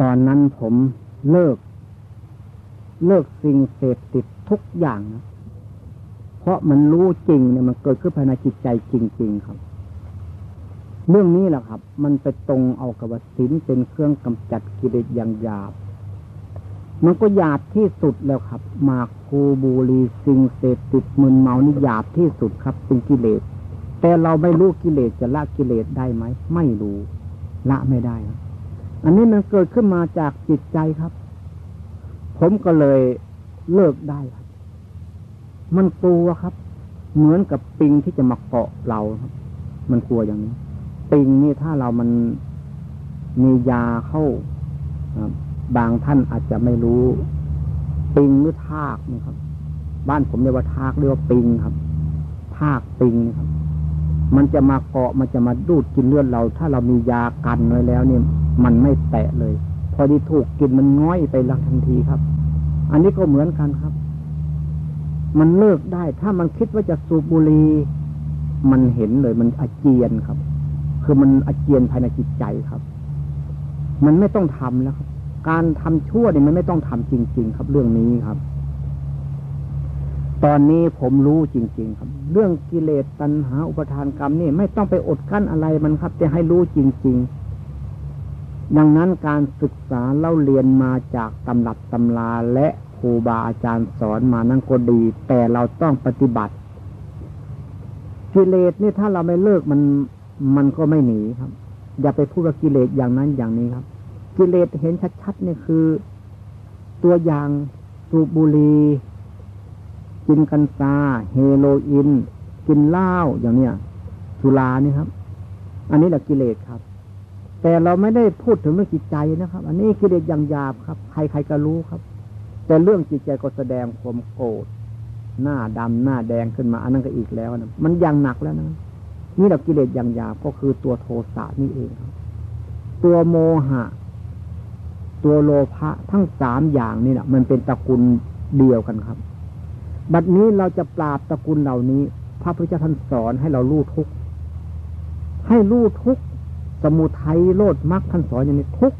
ตอนนั้นผมเลิก เลิกสิ่งเสพติดทุกอย่างนะเพราะมันรู้จริงเนี่ยมันเกิดขึ้นภายในจิตใจจริง ๆ ครับ เรื่องนี้แหละครับ มันไปตรงเอากับสินเป็นเครื่องกำจัดกิเลสอย่างหยาบ มันก็หยาบที่สุดแล้วครับ มาคูบูรีสิ่งเสพติดมึนเมานี่หยาบที่สุดครับ เป็นกิเลส แต่เราไม่รู้กิเลสจะละกิเลสได้ไหม ไม่รู้ ละไม่ได้ครับ อันนี้มันเกิดขึ้นมาจากจิตใจครับ ผมก็เลยเลิกได้ครับ มันกลัวครับ เหมือนกับปิงที่จะมาเกาะเราครับ มันกลัวอย่างนี้ ปิงนี่ถ้าเรามันมียาเข้าบางท่านอาจจะไม่รู้ ปิงหรือทากนี่ครับ บ้านผมเรียกว่าทากเรียกว่าปิงครับ ทากปิงครับ มันจะมาเกาะมันจะมาดูดกินเลือดเรา ถ้าเรามียากันไว้แล้วเนี่ย มันไม่แตะเลย พอดีถูกกินมันง้อยไปลังทันทีครับ อันนี้ก็เหมือนกันครับ มันเลิกได้ ถ้ามันคิดว่าจะสูบบุหรี่มันเห็นเลยมันอาเจียนครับ คือมันอาเจียนภายในจิตใจครับ มันไม่ต้องทำแล้วครับ การทำชั่วเนี่ยมันไม่ต้องทำจริง ๆ ครับ เรื่องนี้ครับ ตอนนี้ผมรู้จริง ๆ ครับ เรื่องกิเลสตัณหาอุปทานกรรมนี่ไม่ต้องไปอดกั้นอะไรมันครับแต่ให้รู้จริง ๆ ดังนั้นการศึกษาเล่าเรียนมาจากตำรับตำราและครูบาอาจารย์สอนมานั่นก็ดี แต่เราต้องปฏิบัติกิเลสนี่ถ้าเราไม่เลิกมันมันก็ไม่หนีครับ อย่าไปพูดว่ากิเลสอย่างนั้นอย่างนี้ครับ กิเลสเห็นชัดๆเนี่ยคือ ตัวอย่างสูบบุหรี่กินกัญชาเฮโรอีนกินเหล้าอย่างเนี้ยสุรานี่ครับ อันนี้แหละกิเลสครับ แต่เราไม่ได้พูดถึงเรื่องจิตใจนะครับ อันนี้คือเด็กอย่างหยาบครับ ใครๆก็รู้ครับ แต่เรื่องจิตใจก็แสดงความโกรธหน้าดำหน้าแดงขึ้นมา อันนั้นก็อีกแล้วนะมันยังหนักแล้วนะนี่เรากิเลสอย่างหยาบก็คือตัวโทสะนี่เองครับ ตัวโมหะ ตัวโลภะทั้งสามอย่างนี่แหละมันเป็นตระกูลเดียวกันครับ บัดนี้เราจะปราบตระกูลเหล่านี้ พระพุทธเจ้าท่านสอนให้เรารู้ทุกให้รู้ทุก สมุทัยโลดมรรคท่านสอนอย่างนี้ทุก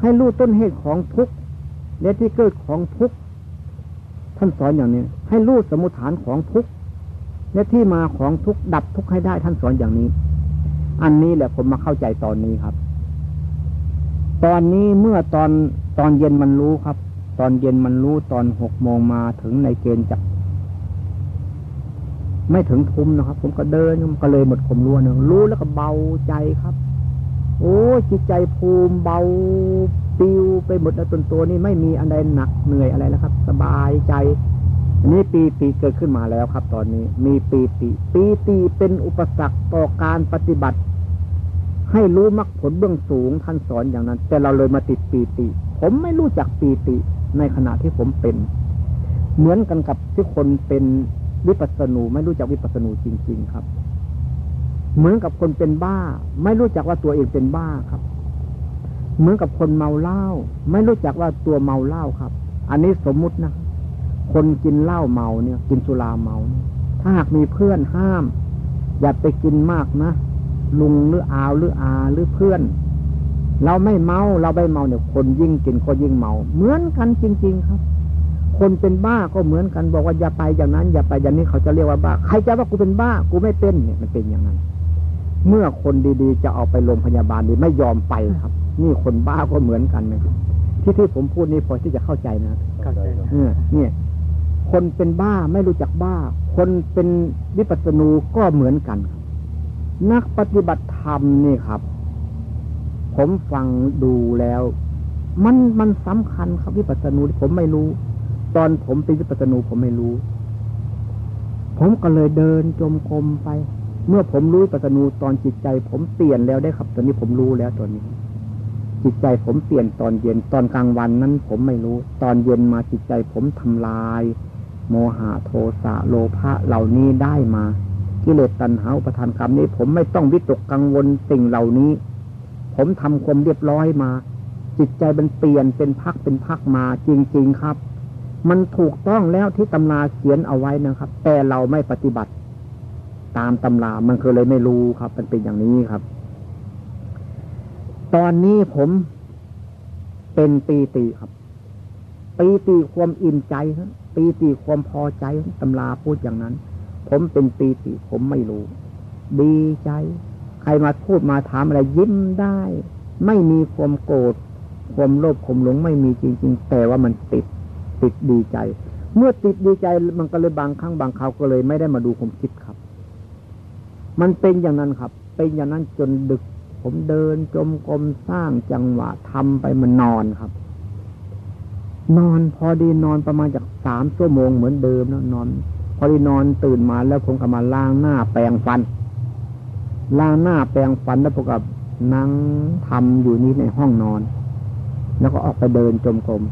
ให้รู้ต้นเหตุของทุกและที่เกิดของทุกท่านสอนอย่างนี้ ให้รู้สมุฐานของทุกและที่มาของทุกดับทุกให้ได้ท่านสอนอย่างนี้ อันนี้แหละผมมาเข้าใจตอนนี้ครับ ตอนนี้เมื่อตอนตอนเย็นมันรู้ครับ ตอนเย็นมันรู้ตอนหกโมงมาถึงในเกณฑ์จัก ไม่ถึงทุ่มนะครับ ผมก็เดินก็เลยหมดความรู้นึงรู้แล้วก็เบาใจครับ โอ้จิตใจภูมิเบาปิวไปหมดแล้วตนตัวนี้ไม่มีอะไรหนักเหนื่อยอะไรแล้วครับ สบายใจ อันนี้ปีติเกิดขึ้นมาแล้วครับ ตอนนี้ มีปีติปีติเป็นอุปสรรคต่อการปฏิบัติ ให้รู้มรรคผลเบื้องสูงท่านสอนอย่างนั้น แต่เราเลยมาติดปีติ ผมไม่รู้จักปีติในขณะที่ผมเป็น เหมือนกันกับที่คนเป็น วิปัสสนูไม่รู้จักวิปัสสนูจริง ๆ ครับ เหมือนกับคนเป็นบ้า ไม่รู้จักว่าตัวเองเป็นบ้าครับ เหมือนกับคนเมาเหล้าไม่รู้จักว่าตัวเมาเหล้าครับ อันนี้สมมุตินะคนกินเหล้าเมาเนี่ย กินสุราเมา ถ้าหากมีเพื่อนห้าม อย่าไปกินมากนะลุงหรืออาวหรืออาหรือเพื่อน เราไม่เมาเราไม่เมาเนี่ย คนยิ่งกินก็ยิ่งเมา เหมือนกันจริง ๆ ครับ คนเป็นบ้าก็เหมือนกันบอกว่าอย่าไปอย่างนั้น อย่าไปอย่างนี้เขาจะเรียกว่าบ้า ใครจะว่ากูเป็นบ้า กูไม่เป็นเนี่ยมันเป็นอย่างนั้น เมื่อคนดีๆ จะเอาไปโรงพยาบาลดีไม่ยอมไปครับ นี่คนบ้าก็เหมือนกันนะครับที่ที่ผมพูดนี่พอที่จะเข้าใจนะเข้าใจเนี่ยเนี่ยคนเป็นบ้าไม่รู้จักบ้า คนเป็นวิปัสสนูก็เหมือนกันครับ นักปฏิบัติธรรมนี่ครับ ผมฟังดูแล้ว มันมันสำคัญครับวิปัสสนูผมไม่รู้ ตอนผมเป็นวิปัสสนูผมไม่รู้ ผมก็เลยเดินจมกรมไป เมื่อผมรู้ปัสสนูตอนจิตใจ ผมเปลี่ยนแล้วได้ครับ ตอนนี้ผมรู้แล้วตอนนี้ จิตใจผมเปลี่ยนตอนเย็นตอนกลางวันนั้น ผมไม่รู้ ตอนเย็นมาจิตใจผมทำลาย โมหะโทสะโลภะเหล่านี้ได้มากิเลสตัณหาอุปทานกรรมนี้ ผมไม่ต้องวิตกกังวลสิ่งเหล่านี้ ผมทำความเรียบร้อยมา จิตใจมันเปลี่ยนเป็นพักเป็นพักมาจริง ๆ ครับ มันถูกต้องแล้วที่ตำราเขียนเอาไว้นะครับ แต่เราไม่ปฏิบัติ ตามตำรา มันคือเลยไม่รู้ครับ มันเป็นอย่างนี้ครับ ตอนนี้ผมเป็นปีติครับ ปีติความอิ่มใจครับปีติความพอใจตำราพูดอย่างนั้น ผมเป็นปีติผมไม่รู้ ดีใจ ใครมาพูดมาถามอะไรยิ้มได้ ไม่มีความโกรธความโลภความหลงไม่มีจริง ๆ แต่ว่ามันติด ติดดีใจ เมื่อติดดีใจมันก็เลยบางครั้งบางคราวก็เลยไม่ได้มาดูความคิดครับ มันเป็นอย่างนั้นครับ เป็นอย่างนั้นจนดึก ผมเดินจมกรมสร้างจังหวะทำไปมันนอนครับ นอนพอดีนอนประมาณจากสามชั่วโมงเหมือนเดิมนะนอน พอดีนอนตื่นมาแล้วผมก็มาล้างหน้าแปรงฟันล้างหน้าแปรงฟันแล้วผมก็นั่งทำอยู่นี้ในห้องนอน แล้วก็ออกไปเดินจมกรม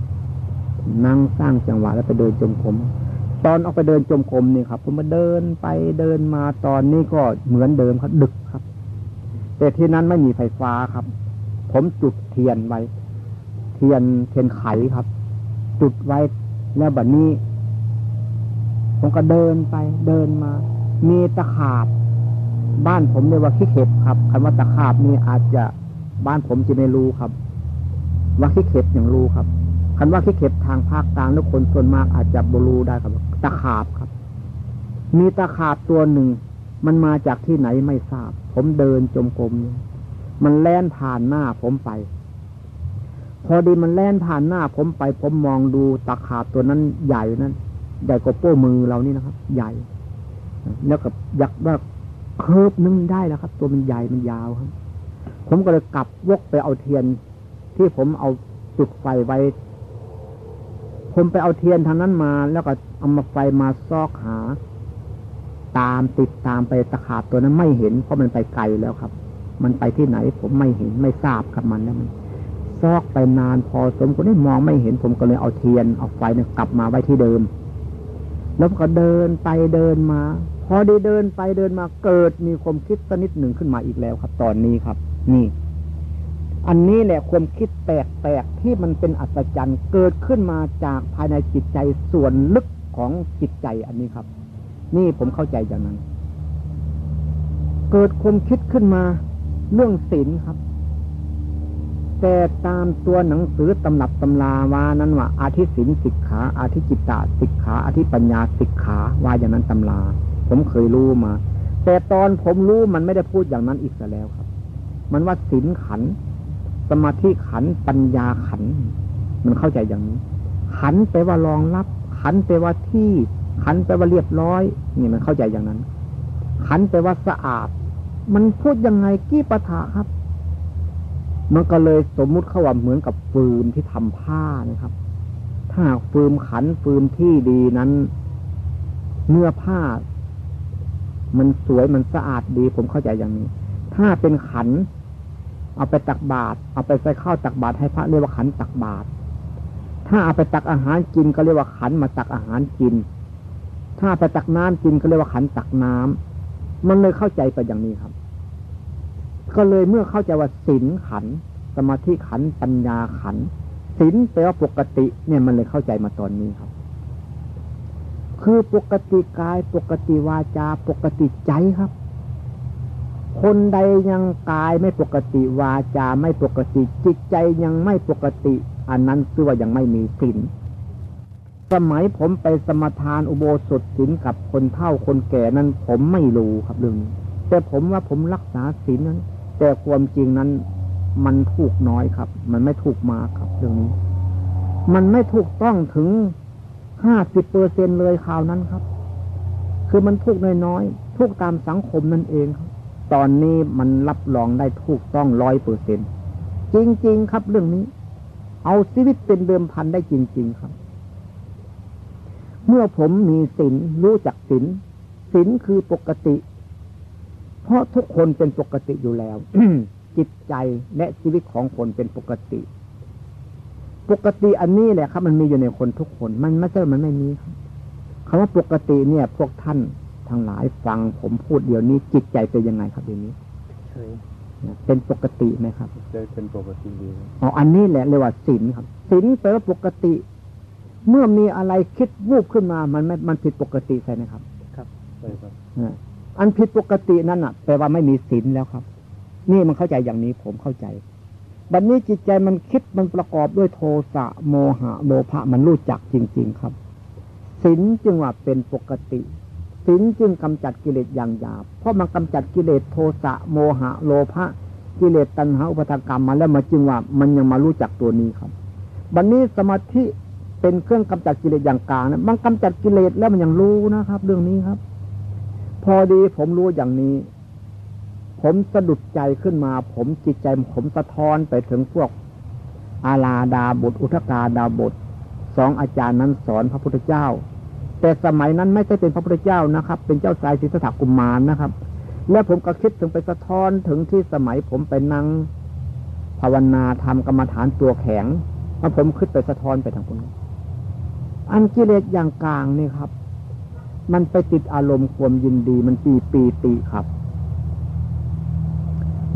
นั่งสร้างจังหวะแล้วไปเดินจมกรมตอนออกไปเดินจมกรมนี่ครับ ผมมาเดินไปเดินมาตอนนี้ก็เหมือนเดิมครับ ดึกครับ แต่ที่นั้นไม่มีไฟฟ้าครับ ผมจุดเทียนไว้ เทียนเทียนไขครับ จุดไว้แล้วบัดนนี้ ผมก็เดินไปเดินมา มีตะขาบ บ้านผมเรียกว่าขี้เข็บครับคำว่าตะขาบนี่อาจจะบ้านผมจะไม่รู้ครับ ว่าขี้เข็บอย่างรู้ครับ คันว่าขี้เข็บทางภาคกลางแล้วคนส่วนมากอาจจะบรูได้ครับตะขาบครับ มีตะขาบตัวหนึ่ง มันมาจากที่ไหนไม่ทราบ ผมเดินจมกรมมันแล่นผ่านหน้าผมไป พอดีมันแล่นผ่านหน้าผมไป ผมมองดูตะขาบตัวนั้นใหญ่นั้นใหญ่กว่าโป้มือเรานี่นะครับ ใหญ่ แล้วกับยักว่าเคิบนึงได้แล้วครับ ตัวมันใหญ่มันยาวครับ ผมก็เลยกลับวกไปเอาเทียน ที่ผมเอาจุดไฟไว้ ผมไปเอาเทียนทางนั้นมา แล้วก็เอามาไฟมาซอกหา ตามติดตามไปตะขาบตัวนั้นไม่เห็นเพราะมันไปไกลแล้วครับ มันไปที่ไหน ผมไม่เห็นไม่ทราบกับมันแล้วมันซอกไปนานพอสมควรได้มองไม่เห็น ผมก็เลยเอาเทียนเอาไฟเนี่ยกลับมาไว้ที่เดิม แล้วก็เดินไปเดินมา พอได้เดินไปเดินมาเกิดมีความคิดสนิดหนึ่งขึ้นมาอีกแล้วครับ ตอนนี้ครับ นี่ อันนี้แหละความคิดแปลกๆที่มันเป็นอัศจรรย์เกิดขึ้นมาจากภายในจิตใจส่วนลึกของจิตใจอันนี้ครับ นี่ผมเข้าใจอย่างนั้น เกิดความคิดขึ้นมาเรื่องศีลครับ แต่ตามตัวหนังสือตำนับตำลาวานั้นว่า อาทิศินสิกขา อาทิจิตตาสิกขาอาทิปัญญาสิกขาว่าอย่างนั้นตำลาผมเคยรู้มา แต่ตอนผมรู้มันไม่ได้พูดอย่างนั้นอีกแล้วครับ มันว่าศีลขัน สมาธิขันปัญญาขัน มันเข้าใจอย่างนี้ ขันแปลว่ารองรับ ขันแปลว่าที่ ขันแปลว่าเรียบร้อย นี่มันเข้าใจอย่างนั้น ขันแปลว่าสะอาด มันพูดยังไงกี้ปะทะครับ มันก็เลยสมมุติเข้าว่าเหมือนกับฟืนที่ทำผ้านะครับ ถ้าฟืมขันฟืมที่ดีนั้น เนื้อผ้า มันสวยมันสะอาดดี ผมเข้าใจอย่างนี้ ถ้าเป็นขัน เอาไปตักบาตรเอาไปใส่ข้าวตักบาตรให้พระเรียกว่าขันตักบาตรถ้าเอาไปตักอาหารกินก็เรียกว่าขันมาตักอาหารกิน ถ้าไปตักน้ำกินก็เรียกว่าขันตักน้ำมันเลยเข้าใจไปอย่างนี้ครับ ก็เลยเมื่อเข้าใจว่าศีลขัน สมาธิขันปัญญาขันศีลแปลว่าปกติ เนี่ยมันเลยเข้าใจมาตอนนี้ครับ คือปกติกาย ปกติวาจา ปกติใจครับ คนใดยังกายไม่ปกติวาจาไม่ปกติ จิตใจยังไม่ปกติ อันนั้นคือว่ายังไม่มีศีลสมัยผมไปสมทานอุโบสถศีลกับคนเฒ่าคนแก่นั้น ผมไม่รู้ครับเรื่องนี้แต่ผมว่าผมรักษาศีลนั้น แต่ความจริงนั้น มันถูกน้อยครับ มันไม่ถูกมากครับ เรื่องนี้ มันไม่ถูกต้องถึงห้าสิบเปอร์เซ็นเลยข่าวนั้นครับ คือมันถูกน้อยๆถูกตามสังคมนั่นเองครับ ตอนนี้มันรับรองได้ถูกต้องร้อยเปอร์เซ็นจริง ๆ ครับเรื่องนี้ เอาชีวิตเป็นเดิมพันได้จริง ๆ ครับ เมื่อผมมีศีลรู้จักศีลศีลคือปกติ เพราะทุกคนเป็นปกติอยู่แล้วจิตใจและชีวิตของคนเป็นปกติ ปกติอันนี้แหละครับ มันมีอยู่ในคนทุกคน มันไม่ใช่มันไม่มีครับคำว่าปกติเนี่ย พวกท่าน ทั้งหลายฟังผมพูดเดี๋ยวนี้จิตใจเป็นยังไงครับเดี๋ยวนี้เฉยเป็นปกติไหมครับเป็นปกติดีอ๋ออันนี้แหละเรียกว่าศีลครับศีลแปลว่าปกติ เมื่อมีอะไรคิดวูบขึ้นมา มันไม่มันผิดปกติใช่ไหมครับ ครับใช่ครับอันผิดปกตินั่นอะแปลว่าไม่มีศีลแล้วครับ นี่มันเข้าใจอย่างนี้ผมเข้าใจบัดนนี้จิตใจมันคิดมันประกอบด้วยโทสะโมหะโลภะมันรู้จักจริง ๆ ครับศีลจึงว่าเป็นปกติ ศีลจึงกำจัดกิเลสอย่างหยาบ เพราะมันกำจัดกิเลสโทสะโมหะโลภะกิเลสตัณหาอุปทากรรมมาแล้วมาจึงว่ามันยังมารู้จักตัวนี้ครับ บัดนนี้สมาธิเป็นเครื่องกำจัดกิเลสอย่างกลางนะมันกำจัดกิเลสแล้วมันยังรู้นะครับ เรื่องนี้ครับ พอดีผมรู้อย่างนี้ ผมสะดุดใจขึ้นมา ผมจิตใจผมสะท้อนไปถึงพวก อาลาดาบทอุทกาดาบทสองอาจารย์นั้นสอนพระพุทธเจ้า แต่สมัยนั้นไม่ใช่เป็นพระพุทธเจ้านะครับ เป็นเจ้าชายสิทธัตถกุมารนะครับ และผมก็คิดถึงไปสะท้อนถึงที่สมัยผมไปนั่งภาวนาทำกรรมฐานตัวแข็งแล้วผมคิดไปสะท้อนไปทางคนอันกิเลสอย่างกลางนี่ครับ มันไปติดอารมณ์ความยินดี มันปีปีติครับ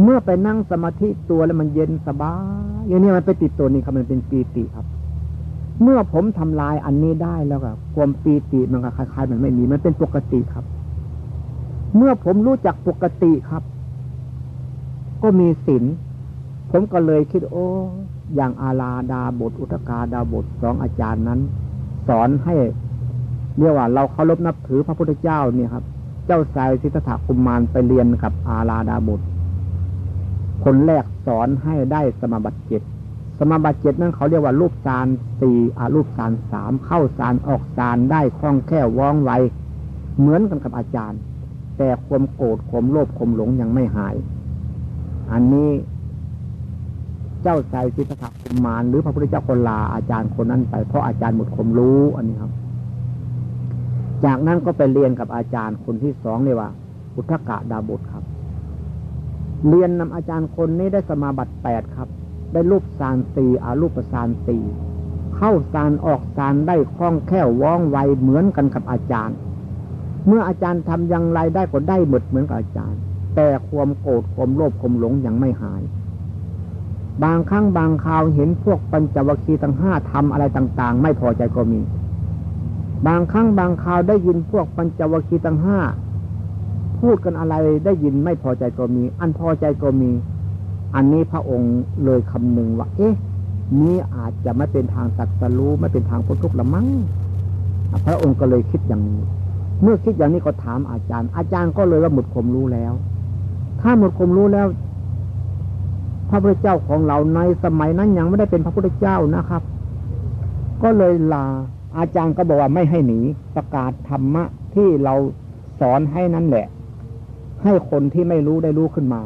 เมื่อไปนั่งสมาธิตัวแล้วมันเย็นสบายอย่างนี้มันไปติดตัวนี้ครับมันเป็นปีติครับ เมื่อผมทำลายอันนี้ได้แล้วก็ความปีติมันก็คล้ายๆ มันไม่มีมันเป็นปกติครับ เมื่อผมรู้จักปกติครับ ก็มีศีลผมก็เลยคิดโอ้อย่างอาลาดาบท อุตกาดาบทสองอาจารย์นั้น สอนให้เรียกว่า เราเคารพนับถือพระพุทธเจ้าเนี่ยครับ เจ้าสายสิทธัตถกุมมารไปเรียนกับอาลาดาบทคนแรกสอนให้ได้สมบัติเจ็ด สมาบัติเจ็ดนั้นเขาเรียกว่ารูปสารสี่อารูปสารสามเข้าสารออกสารได้คล่องแคล่วว่องไวเหมือนกันกับอาจารย์ แต่ความโกรธความโลภความหลงยังไม่หาย อันนี้เจ้าใจสิทธัตถกุมารหรือพระพุทธเจ้าคนลาอาจารย์คนนั้นไปเพราะอาจารย์หมดความรู้อันนี้ครับ จากนั้นก็ไปเรียนกับอาจารย์คนที่สองเลยว่า อุทกะดาบทครับ เรียนนำอาจารย์คนนี้ได้สมาบัติแปดครับ ได้รูปสารสี่อารูปสารสี่เข้าสารออกสารได้คล่องแคล่วว่องไวเหมือนกันกับอาจารย์ เมื่ออาจารย์ทำอย่างไรได้ก็ได้หมดเหมือนกับอาจารย์ แต่ความโกรธความโลภความหลงยังไม่หาย บางครั้งบางคราวเห็นพวกปัญจวัคคีย์ทั้งห้าทำอะไรต่าง ๆ ไม่พอใจก็มี บางครั้งบางคราวได้ยินพวกปัญจวัคคีย์ทั้งห้าพูดกันอะไรได้ยินไม่พอใจก็มี อันพอใจก็มี อันนี้พระองค์เลยคำนึงว่า เอ๊ะ นี้อาจจะไม่เป็นทางสัตสรู้ไม่เป็นทางพ้นทุกข์ละมั้งพระองค์ก็เลยคิดอย่างนี้ เมื่อคิดอย่างนี้ก็ถามอาจารย์ อาจารย์ก็เลยว่าหมดความรู้แล้ว ถ้าหมดความรู้แล้ว พระพุทธเจ้าของเราในสมัยนั้นยังไม่ได้เป็นพระพุทธเจ้านะครับ ก็เลยลาอาจารย์ก็บอกว่าไม่ให้หนีประกาศธรรมะที่เราสอนให้นั่นแหละ ให้คนที่ไม่รู้ได้รู้ขึ้นมา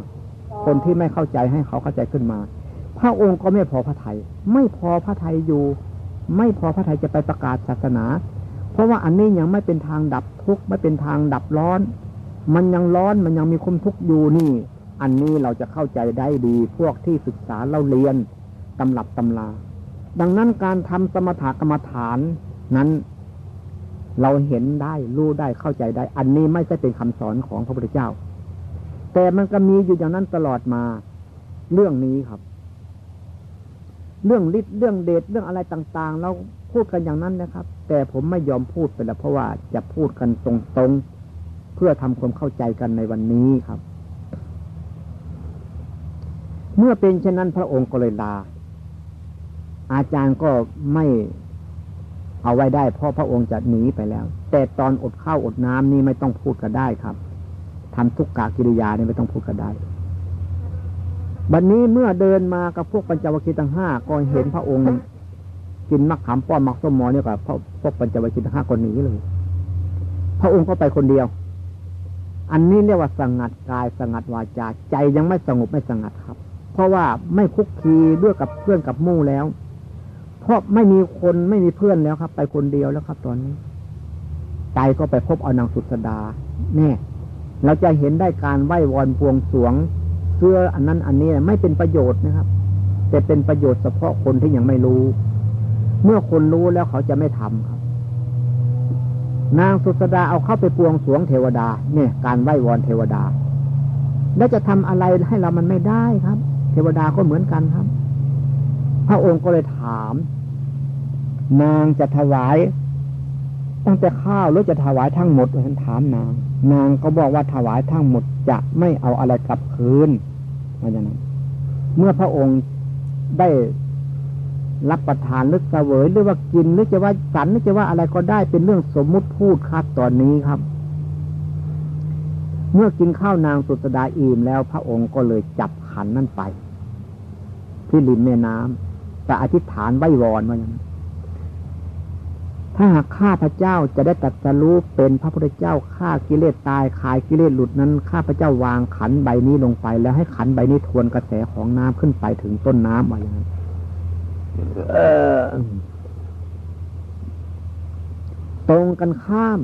คนที่ไม่เข้าใจให้เขาเข้าใจขึ้นมา พระองค์ก็ไม่พอพระทยัยไม่พอพระทัยอยู่ ไม่พอพระทัยจะไปประกาศศาสนา เพราะว่าอันนี้ยังไม่เป็นทางดับทุกข์ไม่เป็นทางดับร้อน มันยังร้อนมันยังมีความทุกข์อยู่นี่ อันนี้เราจะเข้าใจได้ดีพวกที่ศึกษาเราเรียนตำรับตำลาดังนั้นการทำสมถกรรมฐานนั้นเราเห็นได้รู้ได้เข้าใจได้ อันนี้ไม่ใช่เป็นคำสอนของพระพุทธเจ้า แต่มันก็มีอยู่อย่างนั้นตลอดมา เรื่องนี้ครับ เรื่องฤทธิ์เรื่องเดชเรื่องอะไรต่าง ๆ เราพูดกันอย่างนั้นนะครับ แต่ผมไม่ยอมพูดไปแล้วเพราะว่าจะพูดกันตรงๆ เพื่อทำความเข้าใจกันในวันนี้ครับ เมื่อเป็นเช่นนั้นพระองค์ก็เลยลา อาจารย์ก็ไม่เอาไว้ได้เพราะพระองค์จะหนีไปแล้ว แต่ตอนอดข้าวอดน้ำนี่ไม่ต้องพูดก็ได้ครับ ทำทุกกากิริยาเนี่ยไม่ต้องพูดก็ได้บัดนนี้เมื่อเดินมากับพวกปัญจวัคคีย์ทั้งห้าก็เห็นพระองค์ กินมะขามป้อมมักส้มมอเนี่ยกับพวกปัญจวัคคีย์ทั้งห้าคนหนีเลย พระองค์ก็ไปคนเดียว อันนี้เรียกว่าสงัดกายสงัดวาจาใจยังไม่สงบไม่สงัดครับ เพราะว่าไม่คุกคีด้วยกับเพื่อนกับมู่แล้ว เพราะไม่มีคนไม่มีเพื่อนแล้วครับ ไปคนเดียวแล้วครับ ตอนนี้ ใจก็ไปพบเอานางสุสดาเนี่ย เราจะเห็นได้การไหว้วอนพวงสวงเสื้ออันนั้นอันนี้ไม่เป็นประโยชน์นะครับ แต่เป็นประโยชน์เฉพาะคนที่ยังไม่รู้ เมื่อคนรู้แล้วเขาจะไม่ทำครับ นางสุสดาเอาเข้าไปปวงสวงเทวดา เนี่ย การไหว้วอนเทวดา แล้วจะทำอะไรให้เรามันไม่ได้ครับ เทวดาก็เหมือนกันครับ พระองค์ก็เลยถาม นางจะถวายตั้งแต่ข้าวหรือจะถวายทั้งหมดฉันถามนาง นางก็บอกว่าถวายทั้งหมดจะไม่เอาอะไรกลับคืนมาอย่างนั้น เมื่อพระองค์ได้รับประทานหรือเสวยหรือว่ากินหรือจะว่าสันหรือจะว่าอะไรก็ได้เป็นเรื่องสมมุติพูดครับตอนนี้ครับ เมื่อกินข้าวนางสุสดาอิ่มแล้วพระองค์ก็เลยจับขันนั่นไป ที่ริมแม่น้ำแต่อธิษฐานไว้วอนว่าอย่างนั้น ถ้าหากข้าพระเจ้าจะได้ตัดสรู้เป็นพระพุทธเจ้าฆ่ากิเลสตายคายกิเลสหลุดนั้นข้าพระเจ้าวางขันใบนี้ลงไป แล้วให้ขันใบนี้ทวนกระแสของน้ำขึ้นไปถึงต้นน้ำว่าอย่างนั้นตรงกันข้าม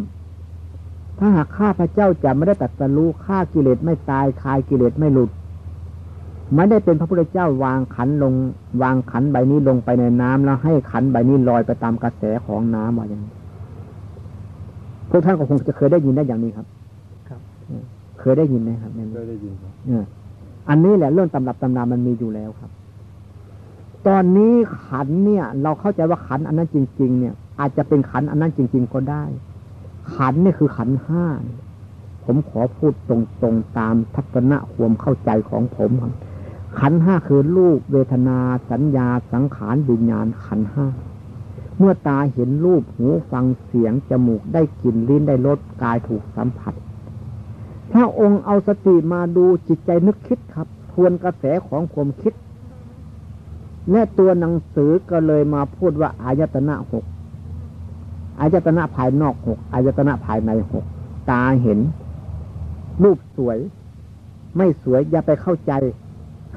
ถ้าหากข้าพระเจ้าจะไม่ได้ตัดสรู้ฆ่ากิเลสไม่ตายคายกิเลสไม่หลุด ไม่ได้เป็นพระพุทธเจ้าวางขันลง วางขันใบนี้ลงไปในน้ำแล้วให้ขันใบนี้ลอยไปตามกระแสของน้ำว่าอย่างนี้พวกท่านก็คงจะเคยได้ยินได้อย่างนี้ครับ ครับ เคยได้ยินไหมครับเคยได้ยินครับอันนี้แหละเรื่องตำรับตำนามันมีอยู่แล้วครับ ตอนนี้ขันเนี่ย เราเข้าใจว่าขันอันนั้นจริง ๆ เนี่ย อาจจะเป็นขันอันนั้นจริง ๆ ก็ได้ ขันนี่คือขันห้าผมขอพูดตรงๆตามทัศนะความเข้าใจของผมครับ ขันห้าคือรูปเวทนาสัญญาสังขารวิญญาณขันห้า เมื่อตาเห็นรูปหูฟังเสียง จมูกได้กลิ่นลิ้นได้รสกายถูกสัมผัส พระองค์เอาสติมาดูจิตใจนึกคิดครับ ทวนกระแสของความคิด และตัวหนังสือก็เลยมาพูดว่า อายตนะหกอายตนะภายนอกหกอายตนะภายในหกตาเห็น รูปสวย ไม่สวยอย่าไปเข้าใจ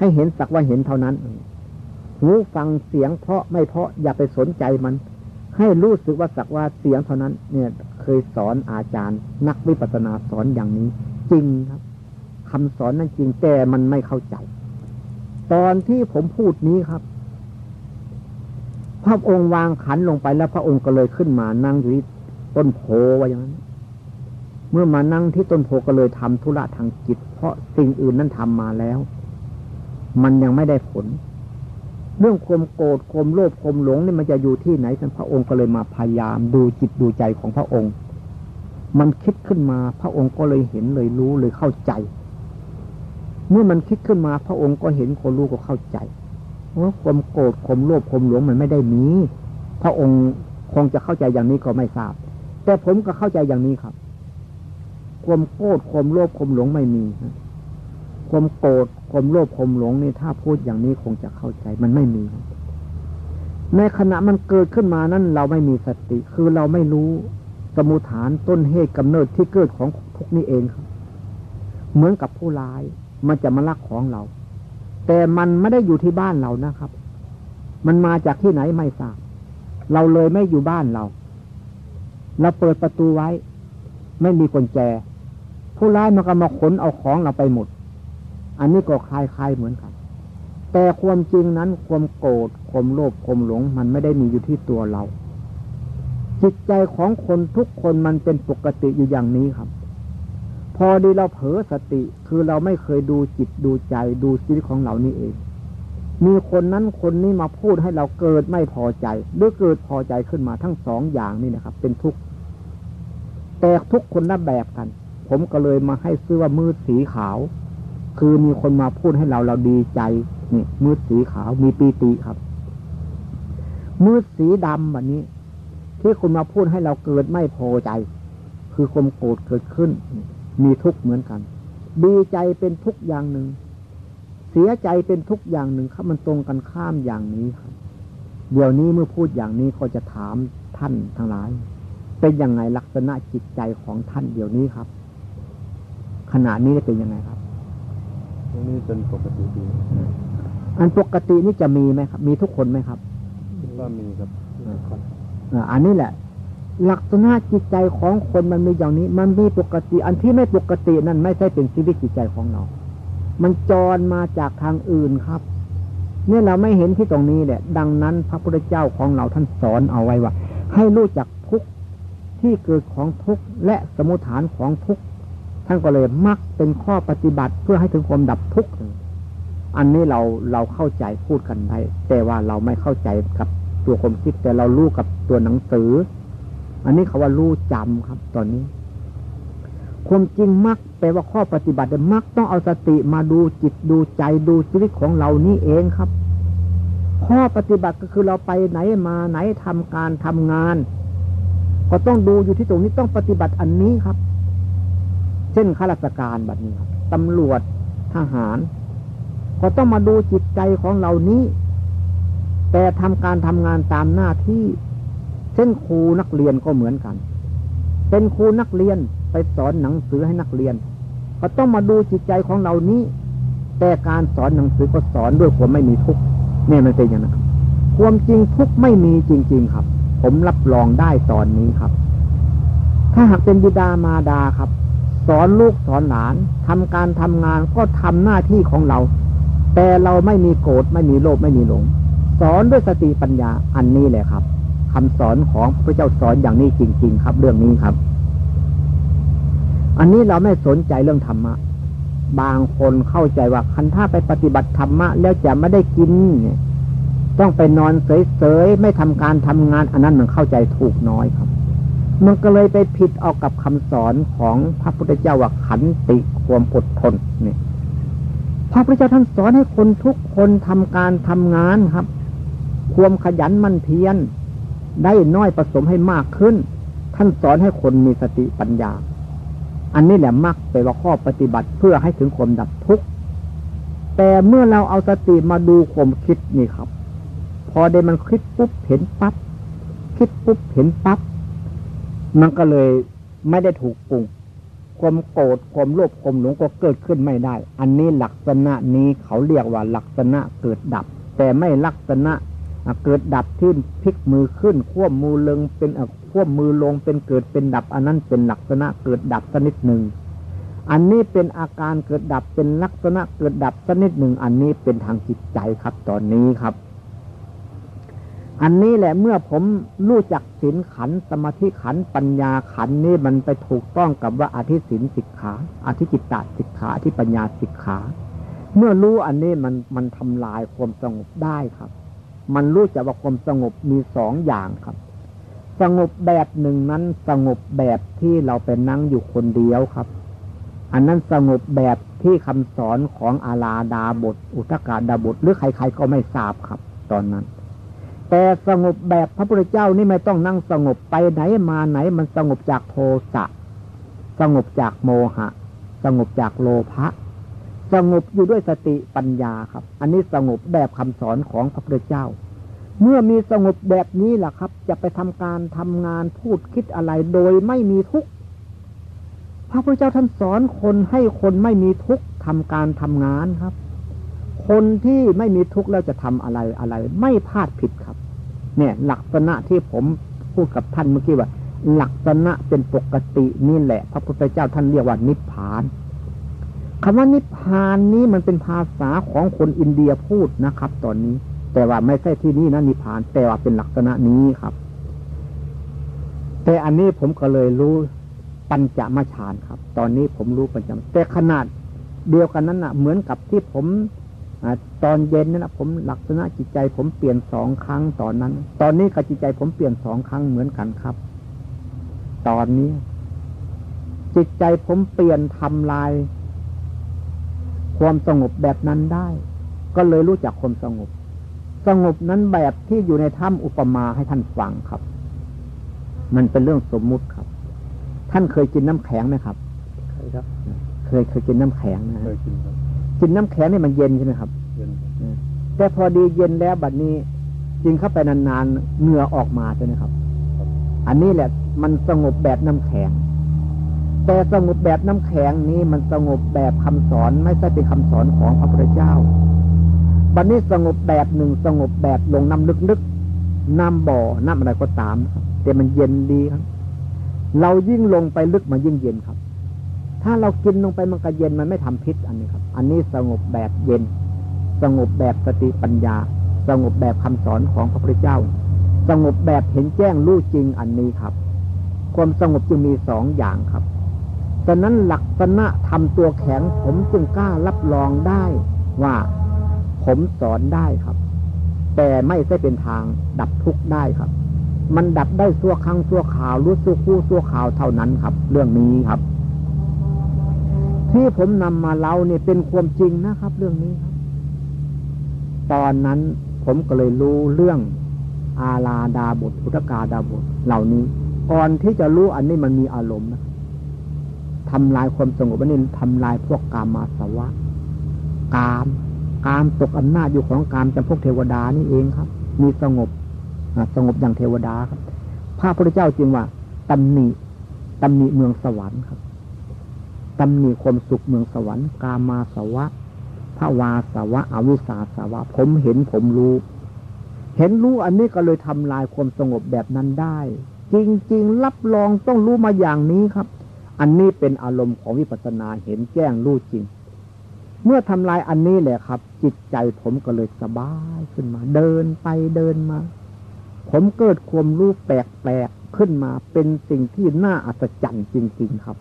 ให้เห็นสักว่าเห็นเท่านั้น หูฟังเสียงเพราะไม่เพราะอย่าไปสนใจมัน ให้รู้สึกว่าสักว่าเสียงเท่านั้น เนี่ย เคยสอนอาจารย์ นักวิปัสสนาสอนอย่างนี้ จริงครับคำสอนนั้นจริงแต่มันไม่เข้าใจ ตอนที่ผมพูดนี้ครับพระองค์วางขันลงไปแล้วพระองค์ก็เลยขึ้นมานั่งอยู่ที่ต้นโพว่าอย่างนั้น เมื่อมานั่งที่ต้นโพก็เลยทำธุระทางจิต เพราะสิ่งอื่นนั้นทำมาแล้ว มันยังไม่ได้ผล เรื่องความโกรธความโลภความหลงนี่มันจะอยู่ที่ไหนท่านพระองค์ก็เลยมาพยายามดูจิตดูใจของพระองค์ มันคิดขึ้นมาพระองค์ก็เลยเห็นเลยรู้เลยเข้าใจ เมื่อมันคิดขึ้นมาพระองค์ก็เห็นคนรู้ก็เข้าใจว่าความโกรธความโลภความหลงมันไม่ได้มีพระองค์คงจะเข้าใจอย่างนี้ก็ไม่ทราบ แต่ผมก็เข้าใจอย่างนี้ครับ ความโกรธความโลภความหลงไม่มีความโกรธ ความโลภความหลงนี่ถ้าพูดอย่างนี้คงจะเข้าใจมันไม่มี ในขณะมันเกิดขึ้นมานั้นเราไม่มีสติ คือเราไม่รู้สมุฐานต้นเหตุกำเนิดที่เกิดของทุกนี้เองครับ เหมือนกับผู้ร้าย มันจะมาลักของเรา แต่มันไม่ได้อยู่ที่บ้านเรานะครับ มันมาจากที่ไหนไม่ทราบเราเลยไม่อยู่บ้านเรา เราเปิดประตูไว้ ไม่มีกุญแจ ผู้ร้ายมันก็มาขนเอาของเราไปหมด อันนี้ก็คล้ายๆเหมือนกัน แต่ความจริงนั้นความโกรธความโลภความหลง มันไม่ได้มีอยู่ที่ตัวเรา จิตใจของคนทุกคนมันเป็นปกติอยู่อย่างนี้ครับ พอดีเราเผลอสติคือเราไม่เคยดูจิตดูใจดูชีวิตของเรานี่เอง มีคนนั้นคนนี้มาพูดให้เราเกิดไม่พอใจ หรือเกิดพอใจขึ้นมาทั้งสองอย่างนี่นะครับ เป็นทุกข์แต่ทุกคนละแบบกัน ผมก็เลยมาให้ซื้อว่ามือสีขาว คือมีคนมาพูดให้เราเราดีใจนี่มืดสีขาวมีปีติครับ มืดสีดำแบบนี้ ที่คุณมาพูดให้เราเกิดไม่พอใจ คือความโกรธเกิดขึ้น มีทุกข์เหมือนกัน ดีใจเป็นทุกอย่างหนึ่ง เสียใจเป็นทุกอย่างหนึ่งครับมันตรงกันข้ามอย่างนี้ครับเดี๋ยวนี้เมื่อพูดอย่างนี้ก็จะถามท่านทั้งหลาย เป็นยังไงลักษณะจิตใจของท่านเดี๋ยวนี้ครับ ขณะนี้เป็นยังไงครับ ตรงนี้เป็นปกติดีอันปกตินี่จะมีไหมครับ มีทุกคนไหมครับว่ามีครับอันนี้แหละลักษณะจิตใจของคนมันมีอย่างนี้ มันมีปกติ อันที่ไม่ปกตินั่นไม่ใช่เป็นชีวิตจิตใจของเรา มันจรมาจากทางอื่นครับ เนี่ยเราไม่เห็นที่ตรงนี้แหละ ดังนั้นพระพุทธเจ้าของเราท่านสอนเอาไว้ว่า ให้รู้จักทุกที่เกิดของทุกและสมุทฐานของทุก ท่านก็เลยมักเป็นข้อปฏิบัติเพื่อให้ถึงความดับทุกข์อันนี้เราเราเข้าใจพูดกันได้แต่ว่าเราไม่เข้าใจกับตัวความคิดแต่เรารู้กับตัวหนังสือ อันนี้เขาว่ารู้จำครับ ตอนนี้ ความจริงมักแปลว่าข้อปฏิบัติมักต้องเอาสติมาดูจิตดูใจดูชีวิตของเรานี่เองครับ ข้อปฏิบัติก็คือเราไปไหนมาไหนทำการทำงาน ก็ต้องดูอยู่ที่ตรงนี้ต้องปฏิบัติอันนี้ครับ เช่นข้าราชการแบบนี้ครับตำรวจทหาร ก็ต้องมาดูจิตใจของเรานี้ แต่ทำการทำงานตามหน้าที่ เช่นครูนักเรียนก็เหมือนกัน เป็นครูนักเรียนไปสอนหนังสือให้นักเรียน ก็ต้องมาดูจิตใจของเรานี้ แต่การสอนหนังสือก็สอนด้วยความไม่มีทุกข์เนี่ยมันเป็นอย่างนั้นครับความจริงทุกข์ไม่มีจริง ๆ ครับ ผมรับรองได้ตอนนี้ครับ ถ้าหากเป็นบิดามารดาครับ อนลูกสอนหลานทำการทำงานก็ทำหน้าที่ของเรา แต่เราไม่มีโกรธไม่มีโลภไม่มีหลง สอนด้วยสติปัญญาอันนี้แหละครับคำสอนของพระเจ้าสอนอย่างนี้จริง ๆ ครับ เรื่องนี้ครับ อันนี้เราไม่สนใจเรื่องธรรมะบางคนเข้าใจว่าคันถ้าไปปฏิบัติธรรมะแล้วจะไม่ได้กินต้องไปนอนเฉยๆไม่ทำการทำงานอันนั้นมันเข้าใจถูกน้อยครับ มันก็เลยไปผิดเอากับคำสอนของพระพุทธเจ้าว่าขันติความอดทนนี่พระพุทธเจ้าท่านสอนให้คนทุกคนทำการทำงานครับ ความขยันมันเพียรได้น้อยผสมให้มากขึ้น ท่านสอนให้คนมีสติปัญญา อันนี้แหละมักเป็นว่าข้อปฏิบัติเพื่อให้ถึงความดับทุกข์แต่เมื่อเราเอาสติมาดูความคิดนี่ครับ พอได้มันคิดปุ๊บเห็นปับ๊บคิดปุ๊บเห็นปับ๊บ มันก็เลยไม่ได้ถูกปรุงความโกรธความโลภความหลงก็เกิดขึ้นไม่ได้ อันนี้ลักษณะนี้เขาเรียกว่าลักษณะเกิดดับ แต่ไม่ลักษณะเกิดดับที่พลิกมือขึ้นควบมือลงเป็นควบมือลงเป็นเกิดเป็นดับ อันนั้นเป็นลักษณะเกิดดับชนิดหนึ่ง อันนี้เป็นอาการเกิดดับเป็นลักษณะเกิดดับชนิดหนึ่ง อันนี้เป็นทางจิตใจครับตอนนี้ครับ อันนี้แหละเมื่อผมรู้จักศีลขันสมาธิขันปัญญาขันนี่มันไปถูกต้องกับว่าอธิศีลสิกขาอธิจิตตสิกขาอธิปัญญาสิกขา เมื่อรู้อันนี้มันมันทำลายความสงบได้ครับ มันรู้จักว่าความสงบมีสองอย่างครับ สงบแบบหนึ่งนั้นสงบแบบที่เราไปนั่งอยู่คนเดียวครับ อันนั้นสงบแบบที่คำสอนของอาลาดาบท อุทกาดาบทหรือใครๆก็ไม่ทราบครับ ตอนนั้น แต่สงบแบบพระพุทธเจ้านี่ไม่ต้องนั่งสงบไปไหนมาไหนมันสงบจากโทสะสงบจากโมหะ สงบจากโลภะสงบอยู่ด้วยสติปัญญาครับ อันนี้สงบแบบคำสอนของพระพุทธเจ้า เมื่อมีสงบแบบนี้แหละครับ จะไปทำการทำงานพูดคิดอะไรโดยไม่มีทุกข์พระพุทธเจ้าท่านสอนคนให้คนไม่มีทุกข์ทำการทำงานครับ คนที่ไม่มีทุกข์แล้วจะทำอะไรอะไร ไม่พลาดผิดครับ เนี่ยลักษณะที่ผมพูดกับท่านเมื่อกี้ว่าลักษณะเป็นปกตินี่แหละ พระพุทธเจ้าท่านเรียกว่านิพพานคำว่านิพพานนี้มันเป็นภาษาของคนอินเดียพูดนะครับ ตอนนี้ แต่ว่าไม่ใช่ที่นี่นะนิพพาน แต่ว่าเป็นลักษณะนี้ครับ แต่อันนี้ผมก็เลยรู้ปัญจมาฌานครับ ตอนนี้ผมรู้ปัญจแต่ขนาดเดียวกันนั้นนะเหมือนกับที่ผม ตอนเย็นนั่นนะผมลักษณะจิตใจผมเปลี่ยนสองครั้งตอนนั้น ตอนนี้กับจิตใจผมเปลี่ยนสองครั้งเหมือนกันครับ ตอนนี้ จิตใจผมเปลี่ยนทำลาย ความสงบแบบนั้นได้ ก็เลยรู้จักความสงบ สงบนั้นแบบที่อยู่ในถ้ำอุปมาให้ท่านฟังครับ มันเป็นเรื่องสมมุติครับ ท่านเคยกินน้ำแข็งไหมครับใช่ครับ เคยเคยกินน้ำแข็งนะเคยกินครับ กินน้ำแข็งนี่มันเย็นใช่ไหมครับเย็นครับแต่พอดีเย็นแล้วบัดนี้กินเข้าไปนานๆเหงื่อออกมาใช่ไหมครับ อันนี้แหละมันสงบแบบน้ำแข็ง แต่สงบแบบน้ำแข็งนี้มันสงบแบบคำสอนไม่ใช่เป็นคำสอนของพระพุทธเจ้า บัดนี้สงบแบบหนึ่งสงบแบบลงน้ำลึกๆน้ำบ่อน้ำอะไรก็ตามครับแต่มันเย็นดีครับ เรายิ่งลงไปลึกมันยิ่งเย็นครับ ถ้าเรากินลงไปมันก็เย็นมันไม่ทำพิษอันนี้ครับ อันนี้สงบแบบเย็น สงบแบบสติปัญญา สงบแบบคำสอนของพระพุทธเจ้า สงบแบบเห็นแจ้งรู้จริงอันนี้ครับ ความสงบจึงมีสองอย่างครับฉะนั้นหลักษณะทำตัวแข็งผมจึงกล้ารับรองได้ว่าผมสอนได้ครับ แต่ไม่ใช่เป็นทางดับทุกข์ได้ครับ มันดับได้ชั่วครั้งชั่วข่าวรู้ชั่วคู่ชั่วข่าวเท่านั้นครับ เรื่องนี้ครับ ที่ผมนำมาเล่าเนี่ยเป็นความจริงนะครับ เรื่องนี้ครับ ตอนนั้นผมก็เลยรู้เรื่องอาลาดาบทพุทธกาดาบทเหล่านี้ก่อนที่จะรู้อันนี้มันมีอารมณ์นะทำลายความสงบนนี้ทำลายพวกกามาสวะ กาม กามตกอำนาจอยู่ของกามจำพวกเทวดานี่เองครับ มีสงบสงบอย่างเทวดาครับ พระพุทธเจ้าจึงว่าตำหนิตำหนิเมืองสวรรค์ครับ ตำหนิความสุขเมืองสวรรค์กามาสวะพระวาสวะ อวิสาสวะ ผมเห็นผมรู้ เห็นรู้อันนี้ก็เลยทำลายความสงบแบบนั้นได้ จริง ๆ รับรองต้องรู้มาอย่างนี้ครับ อันนี้เป็นอารมณ์ของวิปัสสนาเห็นแจ้งรู้จริง เมื่อทำลายอันนี้แหละครับ จิตใจผมก็เลยสบายขึ้นมา เดินไปเดินมา ผมเกิดความรู้แปลกๆขึ้นมา เป็นสิ่งที่น่าอัศจรรย์จริง ๆ ครับ